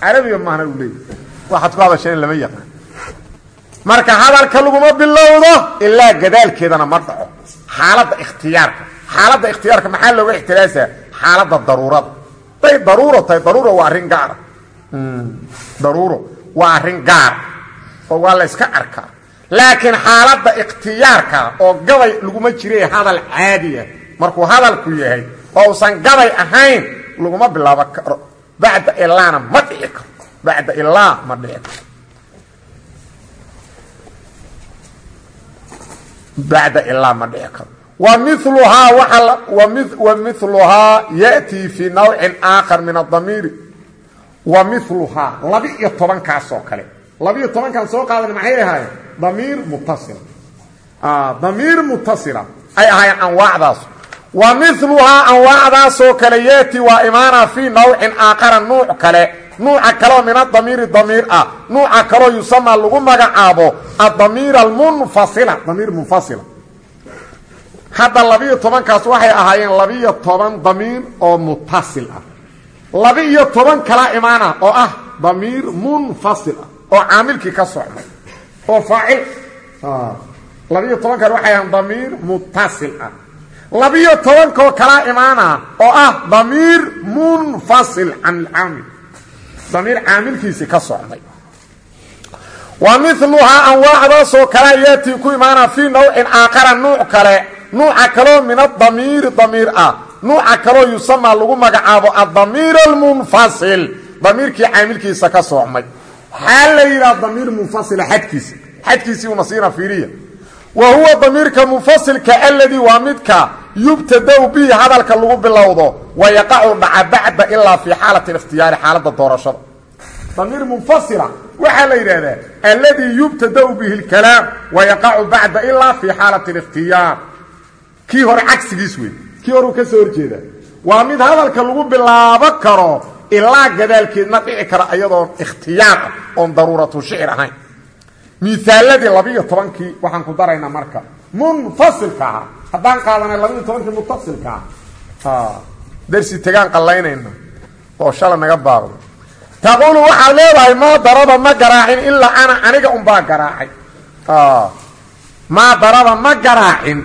S1: carabiga maahna u leeyahy waxaad ku hadasheen lama yaqaan. Marka hadalka laguma bilowdo ilaa gadaalkeedana ma dhaco xaaladda ikhtiyaarka. Xaaladda ikhtiyaarka maxaa looga ixtiraasaa xaaladda daruurada. Day daruuro tahay daruuro waa arrin gaara daruuro waa arrin gaara oo waa la yska arkaa laakiin xaaladda ikhtiyaarka oo gabay laguma jire hadal caadiya markuu hadalku yahay oo usan gabay ahayn laguma bilaabo karo. Bacda ilaana ma dhici karo bacda ilaa ma dhici karo bacda ilaa ma dhici karo. Wa miluhaa ya'tii fii nawcin aakhar min adamiiri wa miluhaa laba-iyo tobankaas oo kale. Laba-iyo tobankaan soo qaadan maxay ahaayeen? Damiir mutasila damiir mutasila ay ahaayeen anwaacdaas. Wa miluhaa anwaacdaasoo kale yeeti waa imaana fii nawcin aakhara nuuc kale nuuca kaleoo min adamiiri damiir ah. Nuuca kaloo yusamaa lagu magacaabo adamiir almunfasila. Damiir munfasila. Hadda labiiyo tobankaas waxay ahaayeen labiiyo toban damiir oo mutasil ah. Laba-iyo toban kala imaana oo ah damiir munfasil ah oo caamilkii ka socmay oo faacil. Labiyo tobankan waxay ahaan damiir mutasil ah. Labiyo tobankoo kalaa imaana oo ah damiir munfasil can ilcaamil damiir caamilkiisii ka socday. Wa miluhaa anwaacdaasoo kalea yaatii ku imaana fii nawcin aakhara nuuc kale. Nuuca kaloo min adamiiri damiir ah. Nuuca kaloo yusamaa lagu magacaabo adamiir almunfasil damiirkii caamilkiisa ka soocmay waxaa la yidhaha damiir munfasila xadkiisa. Xadkiisii una siina fiiriya. Wa huwa yubtadau bihi hadalka lagu bilowdo wa yaqacu dhaca bacda ilaa fii xaalati ikhtiyaari xaaladda doorashada. Damiir munfasila waxaa la yidhahdaa alladii yubtadau bihi اlkalaam wa yaqacu bacda ilaa fii xaalati اlikhtiyaar kii hore cagsigiis wey kii horeu ka soo horjeeda waa mid hadalka lagu bilaabo karo ilaa gadaalkeedna dhici kara iyadoon ikhtiyaar ah oon daruuratu shicir ahayn. Miaaladii labiiyo haddaan qaadanay labiiyo tobankii mutasilka ah darsi tegaan qallaynayna oo shala naga baaqdo. Taquulu waxaad leedahay maa daraba ma garaacin ilaa ana aniga unbaa garaacay maa daraba ma garaacin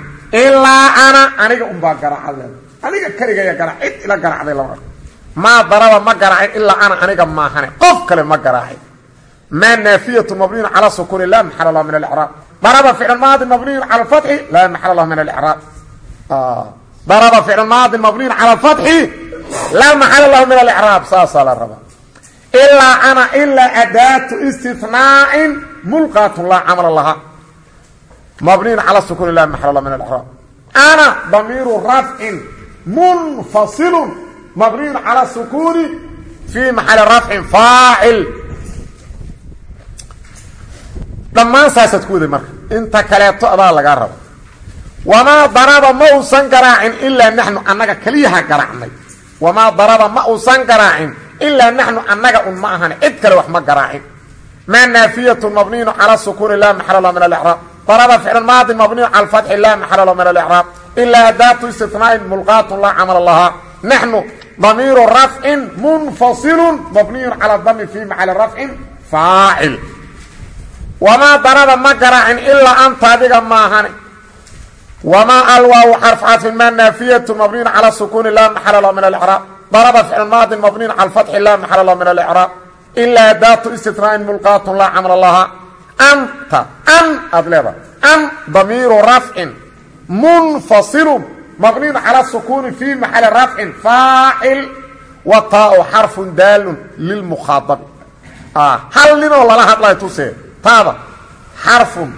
S1: ilaa ana aniga unbaa garaacad leedahay aniga keligaya gara cid ila garaacday lama arko. Daraba ma garaacin ilaa ana aniga maahane qof kale ma garaacin maa naafiyatu mabniyun cala sukuuni laa maxala lahu min alcraab daraba ficl maadi mabniyun cala alfatxi laa maxala lahu min alcraab daraba ficl maadi mabniyun cala alfatxi laa maxala lahu min alcraab saasaa la rabaa ilaa ana ilaa adaatu istinaa'in mulqaatun laa camala laha. Mabniyun cala sukuuni laa maxala lahu min alcraab ana damiiru rafcin munfasilun mabniyun cala sukuuni fii maxali rafcin faacil dhammaan saasaad ku waday marka. Inta kaleeto adaa lagaa rabo. Wamaa daraba ma uusan garaacin ilaa naxnu annaga keliyaha garaacnay. Wamaa daraba ma uusan garaacin ilaa naxnu annaga un ma ahane cid kale wax ma garaacin. Maa naafiyatu mabniyun cala sukuuni laa maxala lahu min alcraab daraba ficl maadi mabniyun cala alfatxi laa maxala lahu min alcraab ilaa adaatu istinaa'in mulqaatun laa camala lahaa. Naxnu damiiru rafcin munfasilun mabniyun cala dami fii maxali rafcin faacil wamaa daraba ma garaacin ilaa anta adiga maahane wamaa alwaawu xarf cadfin maa naafiyatu mabniyun cala sukuuni laa maxala lahu min alcraab daraba ficl maadin mabniyun cala alfatxi laa maxala lahu min alcraab ilaa daatu istinaa'in mulqaatun laa camala lahaa anta an aad leedahay an damiiru rafcin munfasilun mabniyun cala sukuuni fii maxali rafcin faacil wa taau xarfun daalun lilmukhaadabi hal ninoo lala hadlayo tusee taada xarfun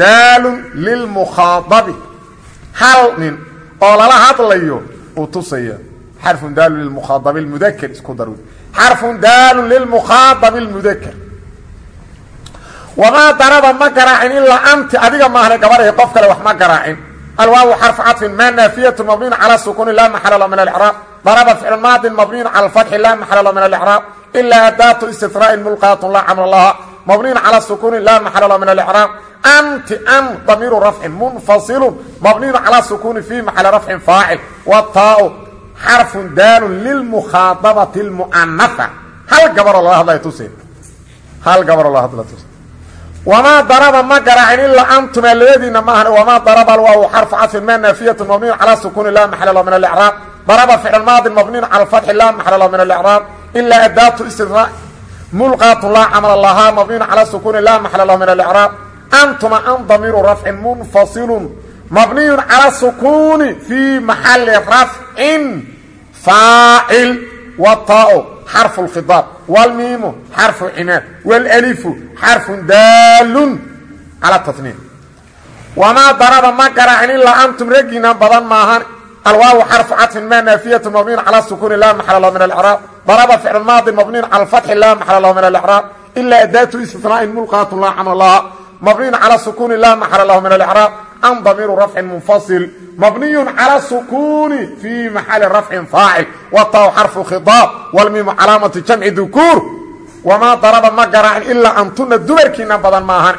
S1: daalun lilmukhaadabi hal nin oo lala hadlayo uu tusaya xarfun daalun lilmukhaadabi lmudakr isku dar xarfun daalun lilmukhaadabi lmudakr wamaa daraba ma garaacin ilaa anti adiga maahne gabadhay qof kale wax ma garaacin. Alwaawu xarfu caطfin maa naafiyatu mabniyun cala sukuuni laa maxala lahu min alcraab daraba ficl maadin mabniyun cala alfatxi laa maxala lahu min alcraab ilaa adaatu istinaa'in mulqaatun laa camla laha cala sukuuni laa maxala lahu min alcraab anti an damiiru rafcin munfasilun mabniyun cala sukuuni fii maxali rafcin faacil wataau xarfun daalun lilmukhaadabati lmu'anafa hal gabaroo lala hadlaya tuse hal gabaroo lala hadlaya tuse wamaa daraba ma garaacin ilaa antuma labadiina maahan wamaa daraba alwaawu xarfu cadfin maa naafiyatu mabniyun cala sukuuni laa lahu min alcraab daraba ficl maadin mabniyun cala alfatxi laa maxala lahu min alcraab ilaa adaatu mulqaatun laa camala lahaa mabniyun cala sukuuni laa maxala lahu min alcraab antuma an damiiru rafcin munfasilun mabniyun cala sukuuni fii maxali rafcin faacil wataao xarfu lkhidaab wlmiimu xarfu cimaad wlalifu xarfun daalun cala taniin wamaa daraba ma garaacin ilaa antum raggiinan badan maahan alwaawu xarfu cadfin maa naafiyatu mabniyun cala sukuuni laa maxala lahu min alcraab daraba ficl maadi mabniyun cala alfatxi laa maxala lahu min alcraab ilaa adaatu istinaa'in mulqaatun laa camla laha mabniyun cala sukuuni laa maxala lahu min alcraab an damiiru rafcin munfasil. Mabniyun cala sukuuni fii maxali rafcin faacil. Wataw xarfu khidaab wlmiimu calaamatu jamci dukuur. Wamaa daraba ma garaacin ilaa antuna dumarkiina badan maahan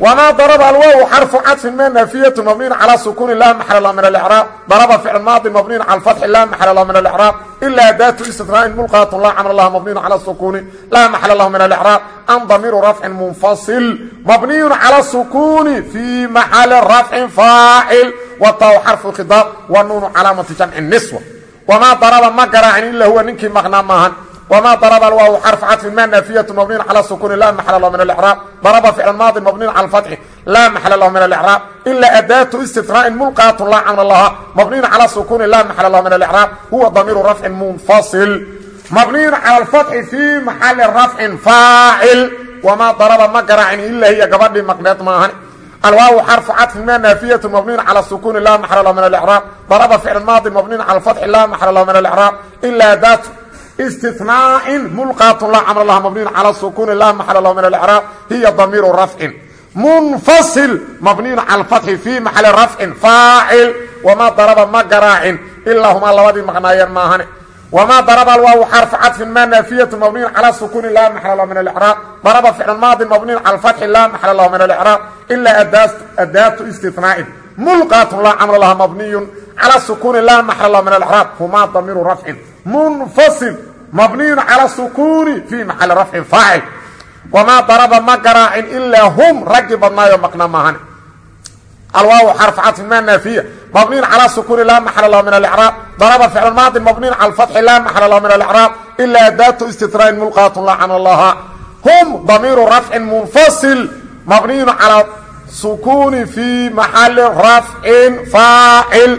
S1: وما ضرب الواو حرف عطف ما نافية مبني على سكون لا محل له من الإعراب ضرب فعل ماضي مبني على الفتح لا محل له من الإعراب إلا أداة استثناء ملقاة لا عمل الله مبني على السكون لا محل له من الإعراب أن ضمير رفع منفصل مبني على السكون في محل رفع فاعل والطاو حرف الخطاب والنون علامة جمع النسوة وما ضرب ما قرأ إلا هو ننكي مغنى ماهن وما ضرب الواو حرف عطف ما نافية مبني على السكون لا محل له من الإعراب ضرب فعل ماضي مبني على الفتح لا محل له من الإعراب إلا أداة استثناء ملقاة لا عمل الله مبني على السكون لا محل له من الإعراب هو ضمير رفع منفصل مبني على الفتح في محل رفع فاعل وما ضرب ما قرع إلا هي قبل مقناط ماهن الواو حرف عطف ما نافية مبني على السكون لا محل له من الإعراب ضرب فعل ماضي مبني على الفتح لا محل له من الإعراب إلا أداة istinaain mulqaat la camr lah mabniyun cala sukuuni laa maxala lahu min alcraab hiya damiiru rafcin munfasil mabniyun cala alfatxi fii maxali rafcin faacil wamaa daraba ma garaacin ilaa humaa labadii maqnaayeen maahane wmaa daraba waaw xarfu cadfin maa naafiyatu mabniyun cala sukuuni laa maxala lahu min alcraab daraba ficlu maadin mabniyun cala alfatxi laa maxala lahu min alcraab ilaa adaatu istinaain mulqaatun laa camr laha mabniyun cala sukuuni laa maxala lahu min alcraab humaa damiiru rafcin munfasil mabniyu calى sukuuni fi maxali rafcin faacil wamaa daraba ma garaacin ilaa hum raggi badnaayo maqna maahan. Alwaaw xarf cadfi ma naafiya. Mabniyn calى sukuuni laa maxala lahu min alicraab daraba ficlu maadin mabniyn cala alfatxi laa maxala lahu min alicraab ilaa daatu istitraain mulqaatun lacana allaha hum damiiru rafcin munfasil. Mabniyun calaa sukuuni fii maxali rafcin faacil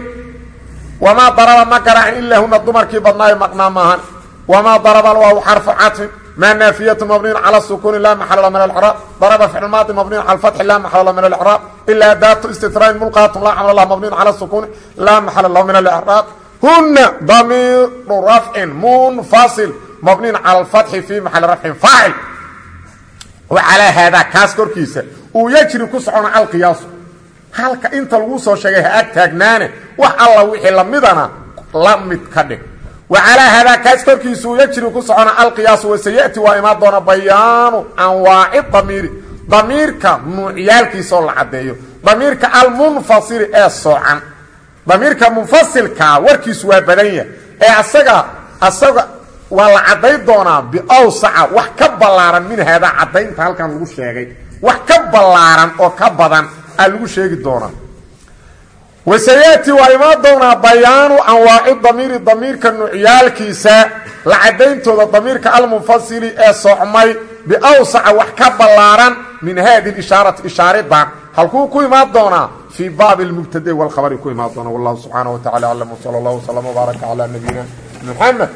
S1: wamaa daraba ma garaacin ilaa huna dumarkii badnaayo maqna maahan. بدنا يمقنا ماهن وما ضرب الواو حرف عطف ما نافية مبني على السكون لا محل له من الإعراب ضرب فعل الماضي مبني على الفتح لا محل له من الإعراب إلا أداة استثناء ملقاة لا عمل الله مبني على السكون لا محل له من الإعراب هن ضمير رفع منفصل مبني على الفتح في محل رفع فاعل وعلى هذا كاس كوركيسا ويجري كسعون على القياس halka inta lagu soo sheegay ha ag taagnaane wax alla wixii lamidana la mid ka dhig wacalaa hadaa kaas korkiisuu yajri ku socona alqiyaasu wasayati waa imaan doona bayaanu anwaaci damiiri damiirka nuucyaalkiisaoo la caddeeyo damiirka almunfasili ee soocan damiirka munfasilkaa warkiisu waa badanya ee asaga asaga waa la caddayn doonaa biawsaca wax ka ballaaran min hadaa caddaynta halkan lagu sheegay wax ka ballaaran oo ka badan aa lagu sheegi doonaa wasayaati waa imaa doonaa bayaanu anwaaci damiiri damiirka nucyaalkiisa la caddayntooda damiirka almunfasili ee socmay biawsaca wax ka ballaaran min haadi ishaarati ishaaridan halkuu ku imaan doonaa? Fii baabi lmubtade wlkhabari ku imaan doona wallahu subxaana wa tacala aclam sala allah wslama baaraka calaa nabiyina muxamed